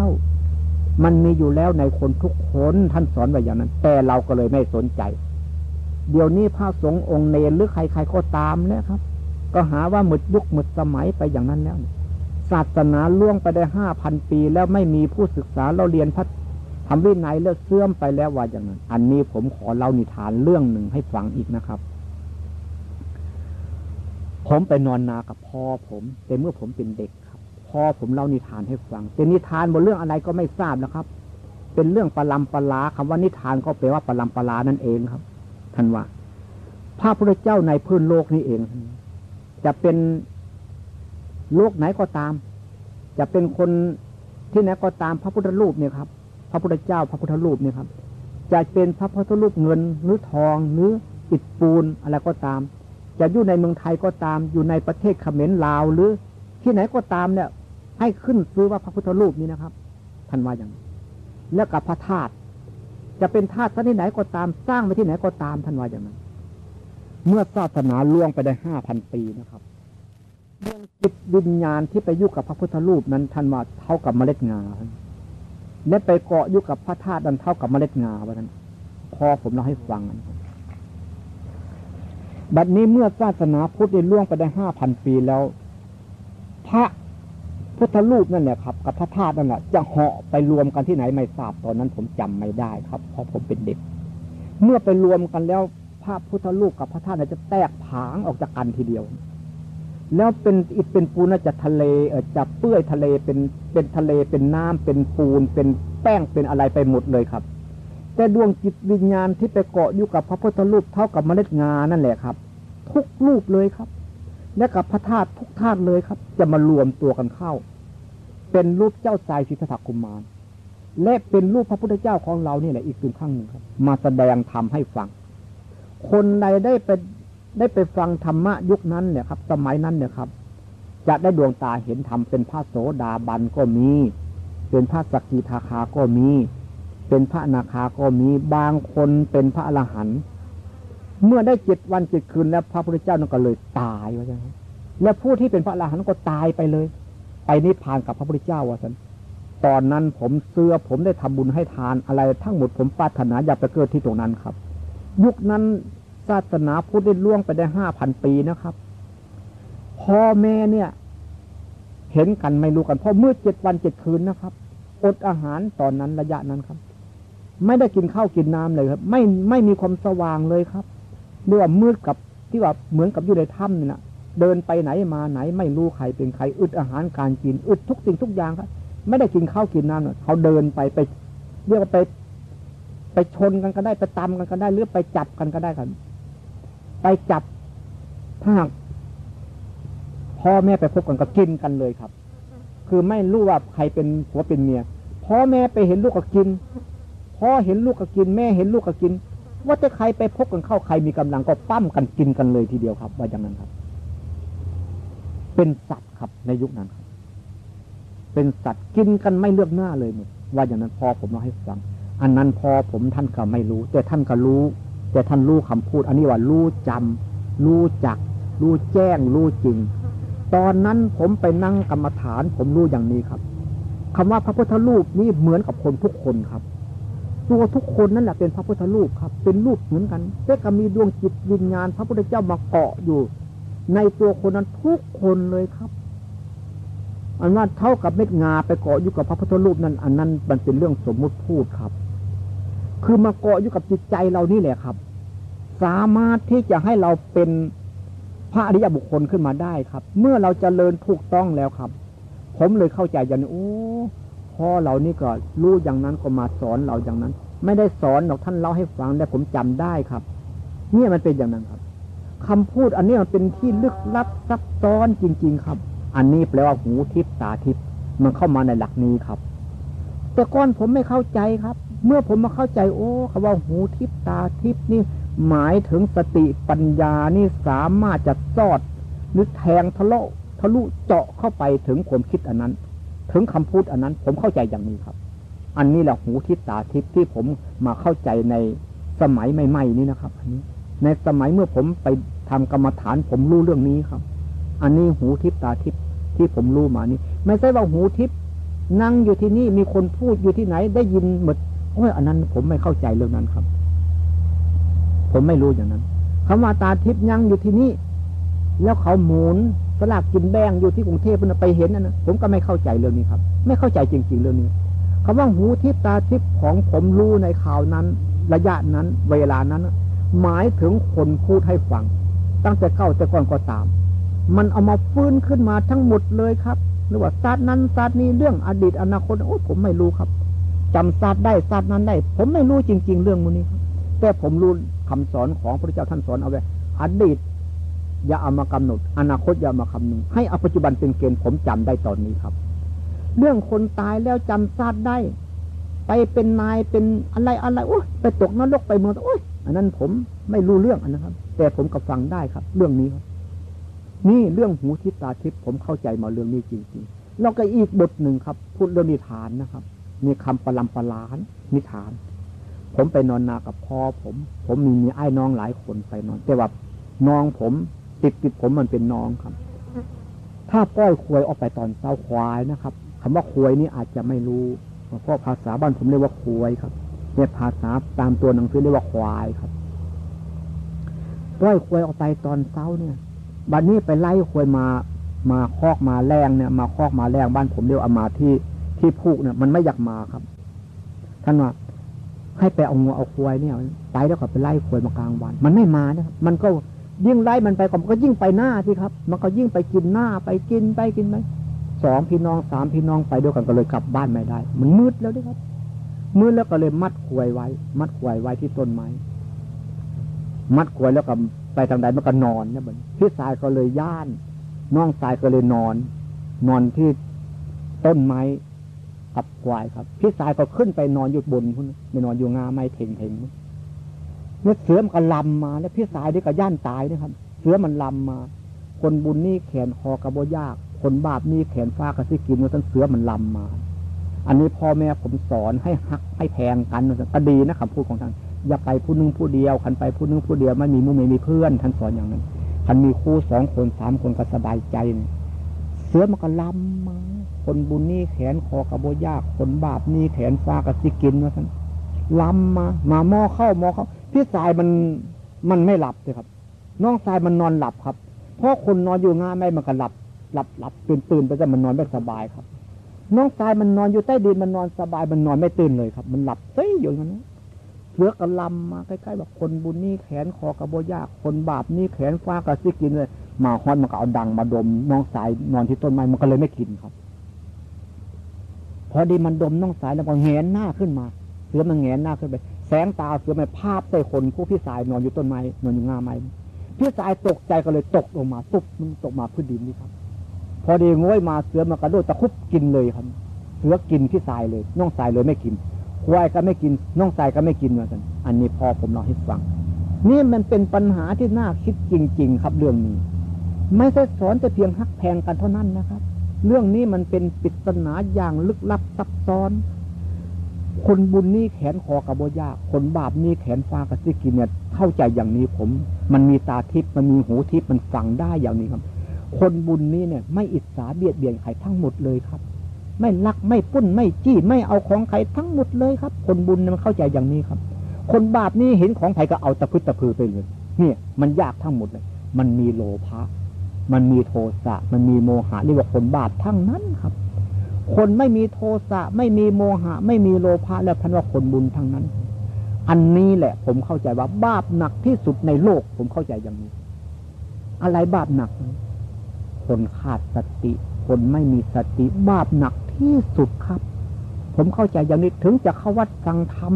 มันมีอยู่แล้วในคนทุกคนท่านสอนไว้อย่างนั้น แต่เราก็เลยไม่สนใจ เดี๋ยวนี้พระสงฆ์องค์เนรหรือใครๆก็ตามแล้วครับ ก็หาว่าหมดยุคหมดสมัยไปอย่างนั้นแล้วศาสนาล่วงไปได้ห้าพันปีแล้วไม่มีผู้ศึกษาเราเรียนพระทำวินัยแล้วเสื่อมไปแล้วว่าอย่างนั้น อันนี้ผมขอเล่านิทานเรื่องหนึ่งให้ฟังอีกนะครับ ผมไปนอนนากับพ่อผมแต่เมื่อผมเป็นเด็กครับพ่อผมเล่านิทานให้ฟังแต่นิทานบนเรื่องอะไรก็ไม่ทราบนะครับ เป็นเรื่องปลำปลาคำว่านิทานก็แปลว่าปลำปลานั่นเองครับท่านว่าพระพุทธเจ้าในพื้นโลกนี้เอง จะเป็นโลกไหนก็ตาม จะเป็นคนที่ไหนก็ตามพระพุทธรูปเนี่ยครับ พระพุทธเจ้าพระพุทธรูปเนี่ยครับ จะเป็นพระพุทธรูปเงินหรือทองหรืออิฐปูนอะไรก็ตาม จะอยู่ในเมืองไทยก็ตาม อยู่ในประเทศเขมรลาวหรือที่ไหนก็ตามเนี่ย ให้ขึ้นซื้อว่าพระพุทธรูปนี้นะครับท่านว่าอย่างนั้นแล้วกับพระธาตุจะเป็นธาตุที่ไหนก็ตามสร้างไว้ที่ไหนก็ตามท่านว่าอย่างนั้น เมื่อศาสนาล่วงไปได้ห้าพันปีนะครับเรื่องจิตวิญญาณที่ไปยุ่กับพระพุทธรูปนั้นท่านว่าเท่ากับเมล็ดงาและไปเกาะยู่กับพระธาตุนั้นเท่ากับเมล็ดงาว่านั้นพอผมเล่าให้ฟังบัดนี้เมื่อศาสนาพุทธได้ล่วงไปได้ห้าพันปีแล้ว พระพุทธรูปนั่นแหละครับ กับพระธาตุนั่นแหละจะเหาะไปรวมกันที่ไหนไม่ทราบตอนนั้นผมจำไม่ได้ครับ เพราะผมเป็นเด็ก เมื่อไปรวมกันแล้ว พระพุทธรูปกับพระธาตุจะแตกผางออกจากกันทีเดียว แล้วเป็นอิฐเป็นปูนจะทะเลเออจะเปื้อยทะเลเป็นเป็นทะเลเป็นน้ำเป็นปูน เป็นแป้งเป็นอะไรไปหมดเลยครับ แต่ดวงจิตวิญญาณที่ไปเกาะอยู่กับพระพุทธรูปเท่ากับเมล็ดงานั่นแหละครับ ทุกรูปเลยครับ และกับพระธาตุทุกธาตุเลยครับ จะมารวมตัวกันเข้า เป็นรูปเจ้าชายสิทธัตถกุมารและเป็นรูปพระพุทธเจ้าของเรานี่แหละอีกตึงข้างหนึ่งครับ มาแสดงธรรมให้ฟัง คนใดได้ไปได้ไปฟังธรรมะยุคนั้นเนี่ยครับ สมัยนั้นเนี่ยครับ จะได้ดวงตาเห็นธรรมเป็นพระโสดาบันก็มี เป็นพระสกิทาคาก็มี เป็นพระนาคาก็มีบางคนเป็นพระอรหันต์เมื่อได้เจ็ดวันเจ็ดคืนแล้วพระพุทธเจ้านั่นก็เลยตายว่าอย่างนั้นและผู้ที่เป็นพระอรหันต์ก็ตายไปเลย ไปนิพพานกับพระพุทธเจ้าว่าสันตอนนั้นผมเสื้อผมได้ทำบุญให้ทานอะไรทั้งหมดผมปรารถนาอยากไปเกิดที่ตรงนั้นครับ ยุคนั้นศาสนาพุทธได้ล่วงไปได้ห้าพันปีนะครับ พ่อแม่เนี่ย เห็นกันไม่รู้กันเพราะมืดเจ็ดวันเจ็ดคืนนะครับ อดอาหารตอนนั้นระยะนั้นครับ ไม่ได้กินข้าวกินน้ำเลยครับ ไม่ไม่มีความสว่างเลยครับเรียกว่ามืดกับที่ว่าเหมือนกับอยู่ในถ้ำนี่นะเดินไปไหนมาไหน ไม่รู้ใครเป็นใครอึดอาหารการกินอึดทุกสิ่งทุกอย่างครับ ไม่ได้กินข้าวกินน้ำเขาเดินไปไปเรียกว่าไป ไปชนกันก็ได้ไปตำกันก็ได้หรือไปจับกันก็ได้ครับไปจับถ้าหากพ่อแม่ไปพบกันก็กินกันเลยครับ คือไม่รู้ว่าใครเป็นผัวเป็นเมียพ่อแม่ไปเห็นลูกก็กินพ่อเห็นลูกก็กิน แม่เห็นลูกก็กิน ว่าจะใครไปพบกันเข้าใครมีกำลังก็ปั้มกันกินกันเลยทีเดียวครับ ว่าอย่างนั้นครับ เป็นสัตว์ครับในยุคนั้นครับ เป็นสัตว์กินกันไม่เลือกหน้าเลยหมดว่าอย่างนั้นพอผมเล่าให้ฟัง อันนั้นพอผมท่านก็ไม่รู้ แต่ท่านก็รู้ แต่ท่านรู้คำพูด อันนี้ว่ารู้จำรู้จัก รู้แจ้ง รู้จริง ตอนนั้นผมไปนั่งกรรมฐาน ผมรู้อย่างนี้ครับคำว่าพระพุทธรูปนี่เหมือนกับคนทุกคนครับ ตัวทุกคนนั่นแหละเป็นพระพุทธรูปครับ เป็นรูปเหมือนกัน แต่ก็มีดวงจิตวิญญาณ พระพุทธเจ้ามาเกาะอยู่ ในตัวคนนั้นทุกคนเลยครับอันว่าเท่ากับเม็ดงาไปเกาะอยู่กับพระพุทธรูปนั้น อันนั้นมันเป็นเรื่องสมมุติพูดครับ คือมาเกาะอยู่กับจิตใจเรานี่แหละครับ สามารถที่จะให้เราเป็นพระอริยบุคคลขึ้นมาได้ครับ เมื่อเราจเจริญถูกต้องแล้วครับ ผมเลยเข้าใจอย่างนี้โอ้พ่อเรานี่ก็รู้อย่างนั้นก็มาสอนเราอย่างนั้น ไม่ได้สอนหรอกท่านเล่าให้ฟังแต่ผมจำได้ครับ เนี่ยมันเป็นอย่างนั้นครับคำพูดอันนี้มันเป็นที่ลึกลับซับซ้อนจริง ๆ ครับ อันนี้แปลว่าหูทิพตาทิพมันเข้ามาในหลักนี้ครับ แต่ก่อนผมไม่เข้าใจครับ เมื่อผมมาเข้าใจ โอ้คำว่าหูทิพตาทิพนี่ หมายถึงสติปัญญานี่สามารถจะสอดหรือแทงทะลุทะลุเจาะเข้าไปถึงความคิดอันนั้น ถึงคำพูดอันนั้น ผมเข้าใจอย่างนี้ครับ อันนี้แหละหูทิพตาทิพที่ผมมาเข้าใจในสมัยใหม่ๆนี้นะครับ อันนี้ ในสมัยเมื่อผมไปทำกรรมฐานผมรู้เรื่องนี้ครับ อันนี้หูทิพตาทิพที่ผมรู้มานี่ ไม่ใช่ว่าหูทิพนั่งอยู่ที่นี่มีคนพูดอยู่ที่ไหนได้ยินหมด โอ้ยอันนั้นผมไม่เข้าใจเรื่องนั้นครับ ผมไม่รู้อย่างนั้นคำว่าตาทิพย์ยังอยู่ที่นี่ แล้วเขาหมุนสลากกินแบงอยู่ที่กรุงเทพไปเห็นนั่นนะผมก็ไม่เข้าใจเรื่องนี้ครับ ไม่เข้าใจจริง ๆ เรื่องนี้คำว่าหูทิพตาทิพของผมรู้ในข่าวนั้น ระยะนั้น เวลานั้น หมายถึงคนพูดให้ฟัง ตั้งแต่เก้าแต่ก่อนก็ตาม มันเอามาฟื้นขึ้นมาทั้งหมดเลยครับหรือว่าศาสตร์นั้นศาสตร์นี้เรื่องอดีตอนาคตโอ้ผมไม่รู้ครับ จำศาสตร์ได้ศาสตร์นั้นได้ ผมไม่รู้จริง ๆ เรื่องมูนี้ครับแต่ผมรู้คำสอนของพระเจ้าท่านสอนเอาไว้อดีตอย่าเอามากำหนด อนาคตอย่ามาคำนึงให้อปัจจุบันเป็นเกณฑ์ผมจำได้ตอนนี้ครับ เรื่องคนตายแล้วจำซาดได้ ไปเป็นนายเป็นอะไรอะไรโอ้ยไปตกนรกไปเมืองโอ้ยอันนั้นผมไม่รู้เรื่องอันนะครับ แต่ผมก็ฟังได้ครับ เรื่องนี้ครับ นี่เรื่องหูทิพตาทิพผมเข้าใจมาเรื่องนี้จริงๆแล้วก็อีกบทหนึ่งครับ พูดเรื่องนิทานนะครับ มีคำประลำประลานนิทาน ผมไปนอนนากับพ่อผม ผมมีมีไอ้น้องหลายคนไปนอน แต่ว่าน้องผมติดติดผมมันเป็นน้องครับ ถ้าป้อยควยออกไปตอนเช้าควายนะครับคำว่าควยนี่อาจจะไม่รู้เพราะภาษาบ้านผมเรียกว่าควยครับเนี่ยภาษาตามตัวหนังสือเรียกว่าควายครับป้อยควยออกไปตอนเช้าเนี่ยบัดนนี้ไปไล่ควยมามาคอกมาแรงเนี่ย มาคอกมาแรงบ้านผมเรียกอามาที่ ที่พูกเนี่ยมันไม่อยากมาครับ ท่านว่าให้ไปเอางัวเอาควายเนี่ย ไปแล้วก็ไปไล่ควายมากลางวัน มันไม่มาเนี่ยมันก็ยิ่งไล่มันไปก็มันก็ยิ่งไปหน้าที่ครับ มันก็ยิ่งไปกินหน้าไปกินไปกินไปสองพี่น้องสามพี่น้องไปด้วยกันก็เลยกลับบ้านไม่ได้ มันมืดแล้วด้วยครับมืดแล้วก็เลยมัดควายไว้ มัดควายไว้ที่ต้นไม้มัดควายแล้วก็ไปทางใดมันก็นอนเนี่ยมือนพี่สายก็เลยย่าน น้องสายก็เลยนอน นอนที่ต้นไม้ กับควายครับ พี่สายก็ขึ้นไปนอนอยู่บนพุ่นไม่นอนอยู่งาไม่เพ่งเพ่งเนี่ยเสือมันก็ลำมาแล้วพี่สายนี่ก็ย่านตายนะครับ เสือมันลำมา คนบุญนี่แขนคอกระโบยาก คนบาปนี่แขนฟ้ากระซิกินว่าท่านเสือมันลำมา อันนี้พ่อแม่ผมสอนให้หักให้แพงกันก็ดีนะคำพูดของท่านอย่าไปผู้นึงผู้เดียวคันไปผู้นึงผู้เดียวไม่มีมุ้ไม่มีเพื่อนท่านสอนอย่างนั้นคันมีคู่สองคนสามคนก็สบายใจเสือมันก็ลำมา คนบุญนี่แขนคอกระโบยากคนบาปนี่แขนฟ้ากระซิกินว่าท่านลำมามาหม้อเข้าหม้อเข้า พี่สายมันมันไม่หลับเลยครับ น้องชายมันนอนหลับครับเพราะคนนอนอยู่ง่ายไม่มันก็หลับ หลับหลับตื่นตื่นไปแต่มันนอนไม่สบายครับ น้องชายมันนอนอยู่ใต้ดินมันนอนสบายมันนอนไม่ตื่นเลยครับ มันหลับเฮ้ยอยู่งนั้นเสือกระลำมาใกล้ๆแบบคนบุญนี่แขนคอกระโบยาก คนบาปนี่แขนฟ้ากระซิกินเลยมาฮอนมันก็เอาดังมาดม น้องสายนอนที่ต้นไม้มันก็เลยไม่กินครับ อดีมันดมน้องสายแล้วก็แงนหน้าขึ้นมา เสือมันแงนหน้าขึ้นไป แสงตาเสือมันภาพใส่คนผู้พี่สายนอนอยู่ต้นไม้นอนอยู่งาไม้พี่สายตกใจก็เลยตกลงมาตุ๊บมันตกมาพื้นดินนี่ครับ พอดีง้อยมาเสือมันกระโดดตะคุบกินเลยครับ เสือกินพี่สายเลย น้องสายเลยไม่กินควายก็ไม่กิน น้องสายก็ไม่กินเหมือนกัน อันนี้พอผมเล่าให้ฟัง นี่มันเป็นปัญหาที่น่าคิดจริง ๆ ครับเรื่องนี้ ไม่ใช่สอนแต่เพียงฮักแพงกันเท่านั้นนะครับ เรื่องนี้มันเป็นปริศนาอย่างลึกลับซับซ้อน คนบุญนี่แขนคอกระโบยากคนบาปนี่แขนฟ้ากระซิกินเนี่ยเข้าใจอย่างนี้ผม มันมีตาทิพย์มันมีหูทิพย์มันฟังได้อย่างนี้ครับ คนบุญนี้เนี่ย ไม่อิจฉาเบียดเบียนใครทั้งหมดเลยครับ ไม่ลักไม่ปุ้นไม่จี้ไม่เอาของใครทั้งหมดเลยครับ คนบุญมันเข้าใจอย่างนี้ครับ คนบาปนี่เห็นของใครก็เอาตะพึดตะพือไปเลยเนี่ย มันยากทั้งหมดเลย มันมีโลภะ มันมีโทสะมันมีโมหะเรียกว่าคนบาปทั้งนั้นครับ คนไม่มีโทสะไม่มีโมหะ ไม่มีโลภะแล้วพันว่าคนบุญทั้งนั้น อันนี้แหละ ผมเข้าใจว่าบาปหนักที่สุดในโลก ผมเข้าใจอย่างนี้ อะไรบาปหนัก คนขาดสติ คนไม่มีสติบาปหนักที่สุดครับ ผมเข้าใจอย่างนี้ถึงจะเข้าวัดฟังธรรม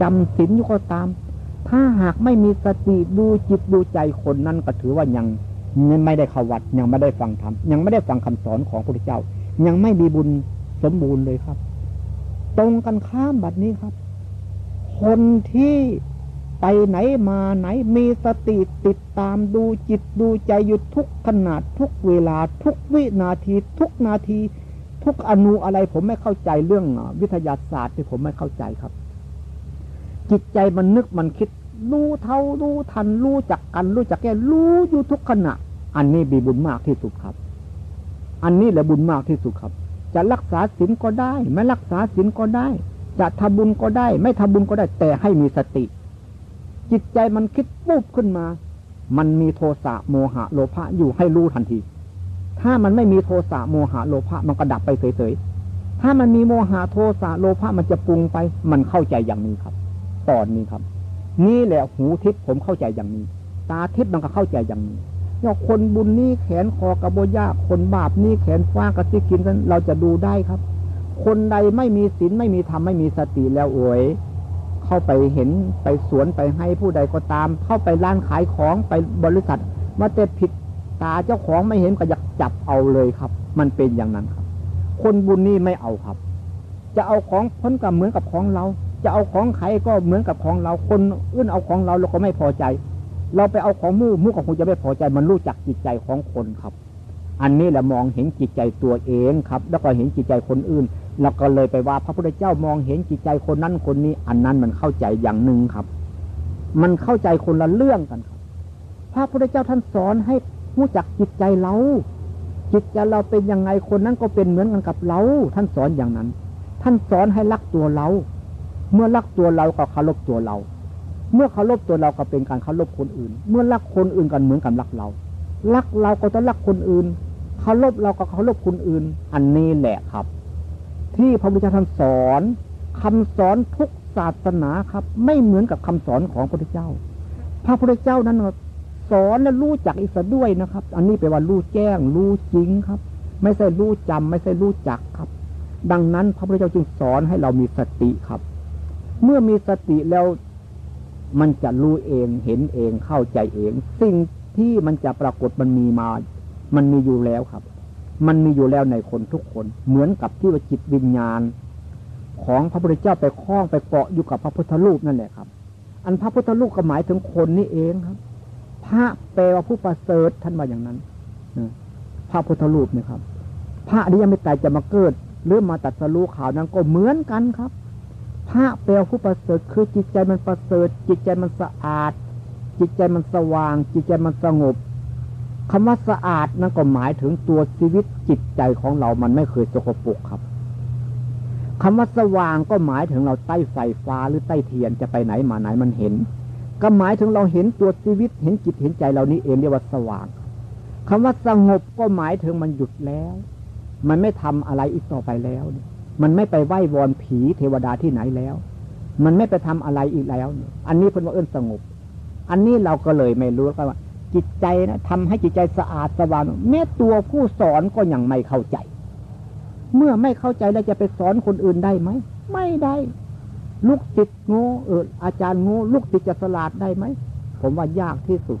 จำศีลอยู่ก็ตาม ถ้าหากไม่มีสติดูจิตดูใจคนนั้นก็ถือว่ายัง ไม่ได้เข้าวัดยังไม่ได้ฟังธรรมยังไม่ได้ฟังคำสอนของพระพุทธเจ้า ยังไม่มีบุญสมบูรณ์เลยครับ ตรงกันข้ามบัดนี้ครับ คนที่ไปไหนมาไหนมีสติติดตามดูจิตดูใจอยู่ทุกขนาดทุกเวลาทุกวินาทีทุกนาที ทุกอนุอะไรผมไม่เข้าใจเรื่องวิทยาศาสตร์ที่ผมไม่เข้าใจครับ จิตใจมันนึกมันคิด รู้เท่ารู้ทันรู้จักกันรู้จักแก่รู้อยู่ทุกขณะ อันนี้มีบุญมากที่สุดครับ อันนี้แหละบุญมากที่สุดครับ จะรักษาศีลก็ได้ ไม่รักษาศีลก็ได้ จะทำบุญก็ได้ ไม่ทำบุญก็ได้ แต่ให้มีสติ จิตใจมันคิดปุ๊บขึ้นมา มันมีโทสะโมหะโลภะอยู่ให้รู้ทันที ถ้ามันไม่มีโทสะโมหะโลภะมันก็ดับไปเฉยๆถ้ามันมีโมหะโทสะโลภะมันจะปรุงไป มันเข้าใจอย่างนี้ครับ ตอนนี้ครับ นี่แหละหูทิพย์ผมเข้าใจอย่างนี้ ตาทิพย์มันก็เข้าใจอย่างนี้เนี่ยคนบุญนี่แขนคอกระโบยาคนบาปนี่แขนฟ้ากระซิกินกันเราจะดูได้ครับ คนใดไม่มีศีลไม่มีธรรมไม่มีสติแล้วโอยเข้าไปเห็นไปสวนไปให้ผู้ใดก็ตาม เข้าไปร้านขายของไปบริษัทมาแต่ผิดตาเจ้าของไม่เห็นก็อยากจับเอาเลยครับ มันเป็นอย่างนั้นครับ คนบุญนี่ไม่เอาครับ จะเอาของพ้นกับเหมือนกับของเรา จะเอาของใครก็เหมือนกับของเราคนอื่นเอาของเราเราก็ไม่พอใจ เราไปเอาของมู่มู่ก็คงจะไม่พอใจ มันรู้จักจิตใจของคนครับ อันนี้แหละมองเห็นจิตใจตัวเองครับ แล้วก็เห็นจิตใจคนอื่นแล้วก็เลยไปว่าพระพุทธเจ้ามองเห็นจิตใจคนนั้นคนนี้ อันนั้นมันเข้าใจอย่างหนึ่งครับ มันเข้าใจคนละเรื่องกันครับ พระพุทธเจ้าท่านสอนให้รู้จักจิตใจเรา จิตใจเราเป็นยังไงคนนั้นก็เป็นเหมือนกันกับเรา ท่านสอนอย่างนั้น ท่านสอนให้รักตัวเรา เมื่อรักตัวเราก็เคารพตัวเรา เมื่อเคารพตัวเราก็เป็นการเคารพคนอื่น เมื่อรักคนอื่นกันเหมือนกับรักเรา รักเราก็ต้องรักคนอื่น เคารพเราก็เคารพคนอื่น อันนี้แหละครับ ที่พระพุทธเจ้าท่านสอนคำสอนทุกศาสนาครับ ไม่เหมือนกับคำสอนของพระพุทธเจ้า พระพุทธเจ้านั้นสอนและรู้จักอีกด้วยนะครับ อันนี้แปลว่ารู้แจ้ง รู้จริงครับ ไม่ใช่รู้จำไม่ใช่รู้จักครับ ดังนั้นพระพุทธเจ้าจึงสอนให้เรามีสติครับ เมื่อมีสติแล้วมันจะรู้เองเห็นเองเข้าใจเอง สิ่งที่มันจะปรากฏมันมีมา มันมีอยู่แล้วครับ มันมีอยู่แล้วในคนทุกคน เหมือนกับที่ว่าจิตวิญญาณ ของพระพุทธเจ้าไปคล้องไปเกาะอยู่กับพระพุทธรูปนั่นแหละครับ อันพระพุทธรูปก็หมายถึงคนนี่เองครับ พระแปลว่าผู้ประเสริฐท่านว่าอย่างนั้นพระพุทธรูปเนี่ยครับ พระที่ยังไม่ตายจะมาเกิดหรือมาตัดสรู้ข่าวนั้นก็เหมือนกันครับ พระแปลผู้ประเสริฐคือจิตใจมันประเสริฐ จิตใจมันสะอาด จิตใจมันสว่าง จิตใจมันสงบคำว่าสะอาดนั่นก็หมายถึงตัวชีวิตจิตใจของเรามันไม่เคยสกปรกครับคำว่าสว่างก็หมายถึงเราใต้ไฟฟ้าหรือใต้เทียนจะไปไหนมาไหนมันเห็น ก็หมายถึงเราเห็นตัวชีวิตเห็นจิตเห็นใจเรานี้เองเรียกว่าสว่างคำว่าสงบก็หมายถึงมันหยุดแล้ว มันไม่ทำอะไรอีกต่อไปแล้วเนี่ย มันไม่ไปไหว้วอนผีเทวดาที่ไหนแล้ว มันไม่ไปทำอะไรอีกแล้ว อันนี้เพิ่นว่าเอิ้นสงบ อันนี้เราก็เลยไม่รู้ว่า จิตใจนะทำให้จิตใจสะอาดสว่างแม้ตัวผู้สอนก็ยังไม่เข้าใจ เมื่อไม่เข้าใจแล้วจะไปสอนคนอื่นได้ไหม ไม่ได้ ลูกติดโง่เอออาจารย์โง่ลูกติดจะสลาดได้ไหม ผมว่ายากที่สุด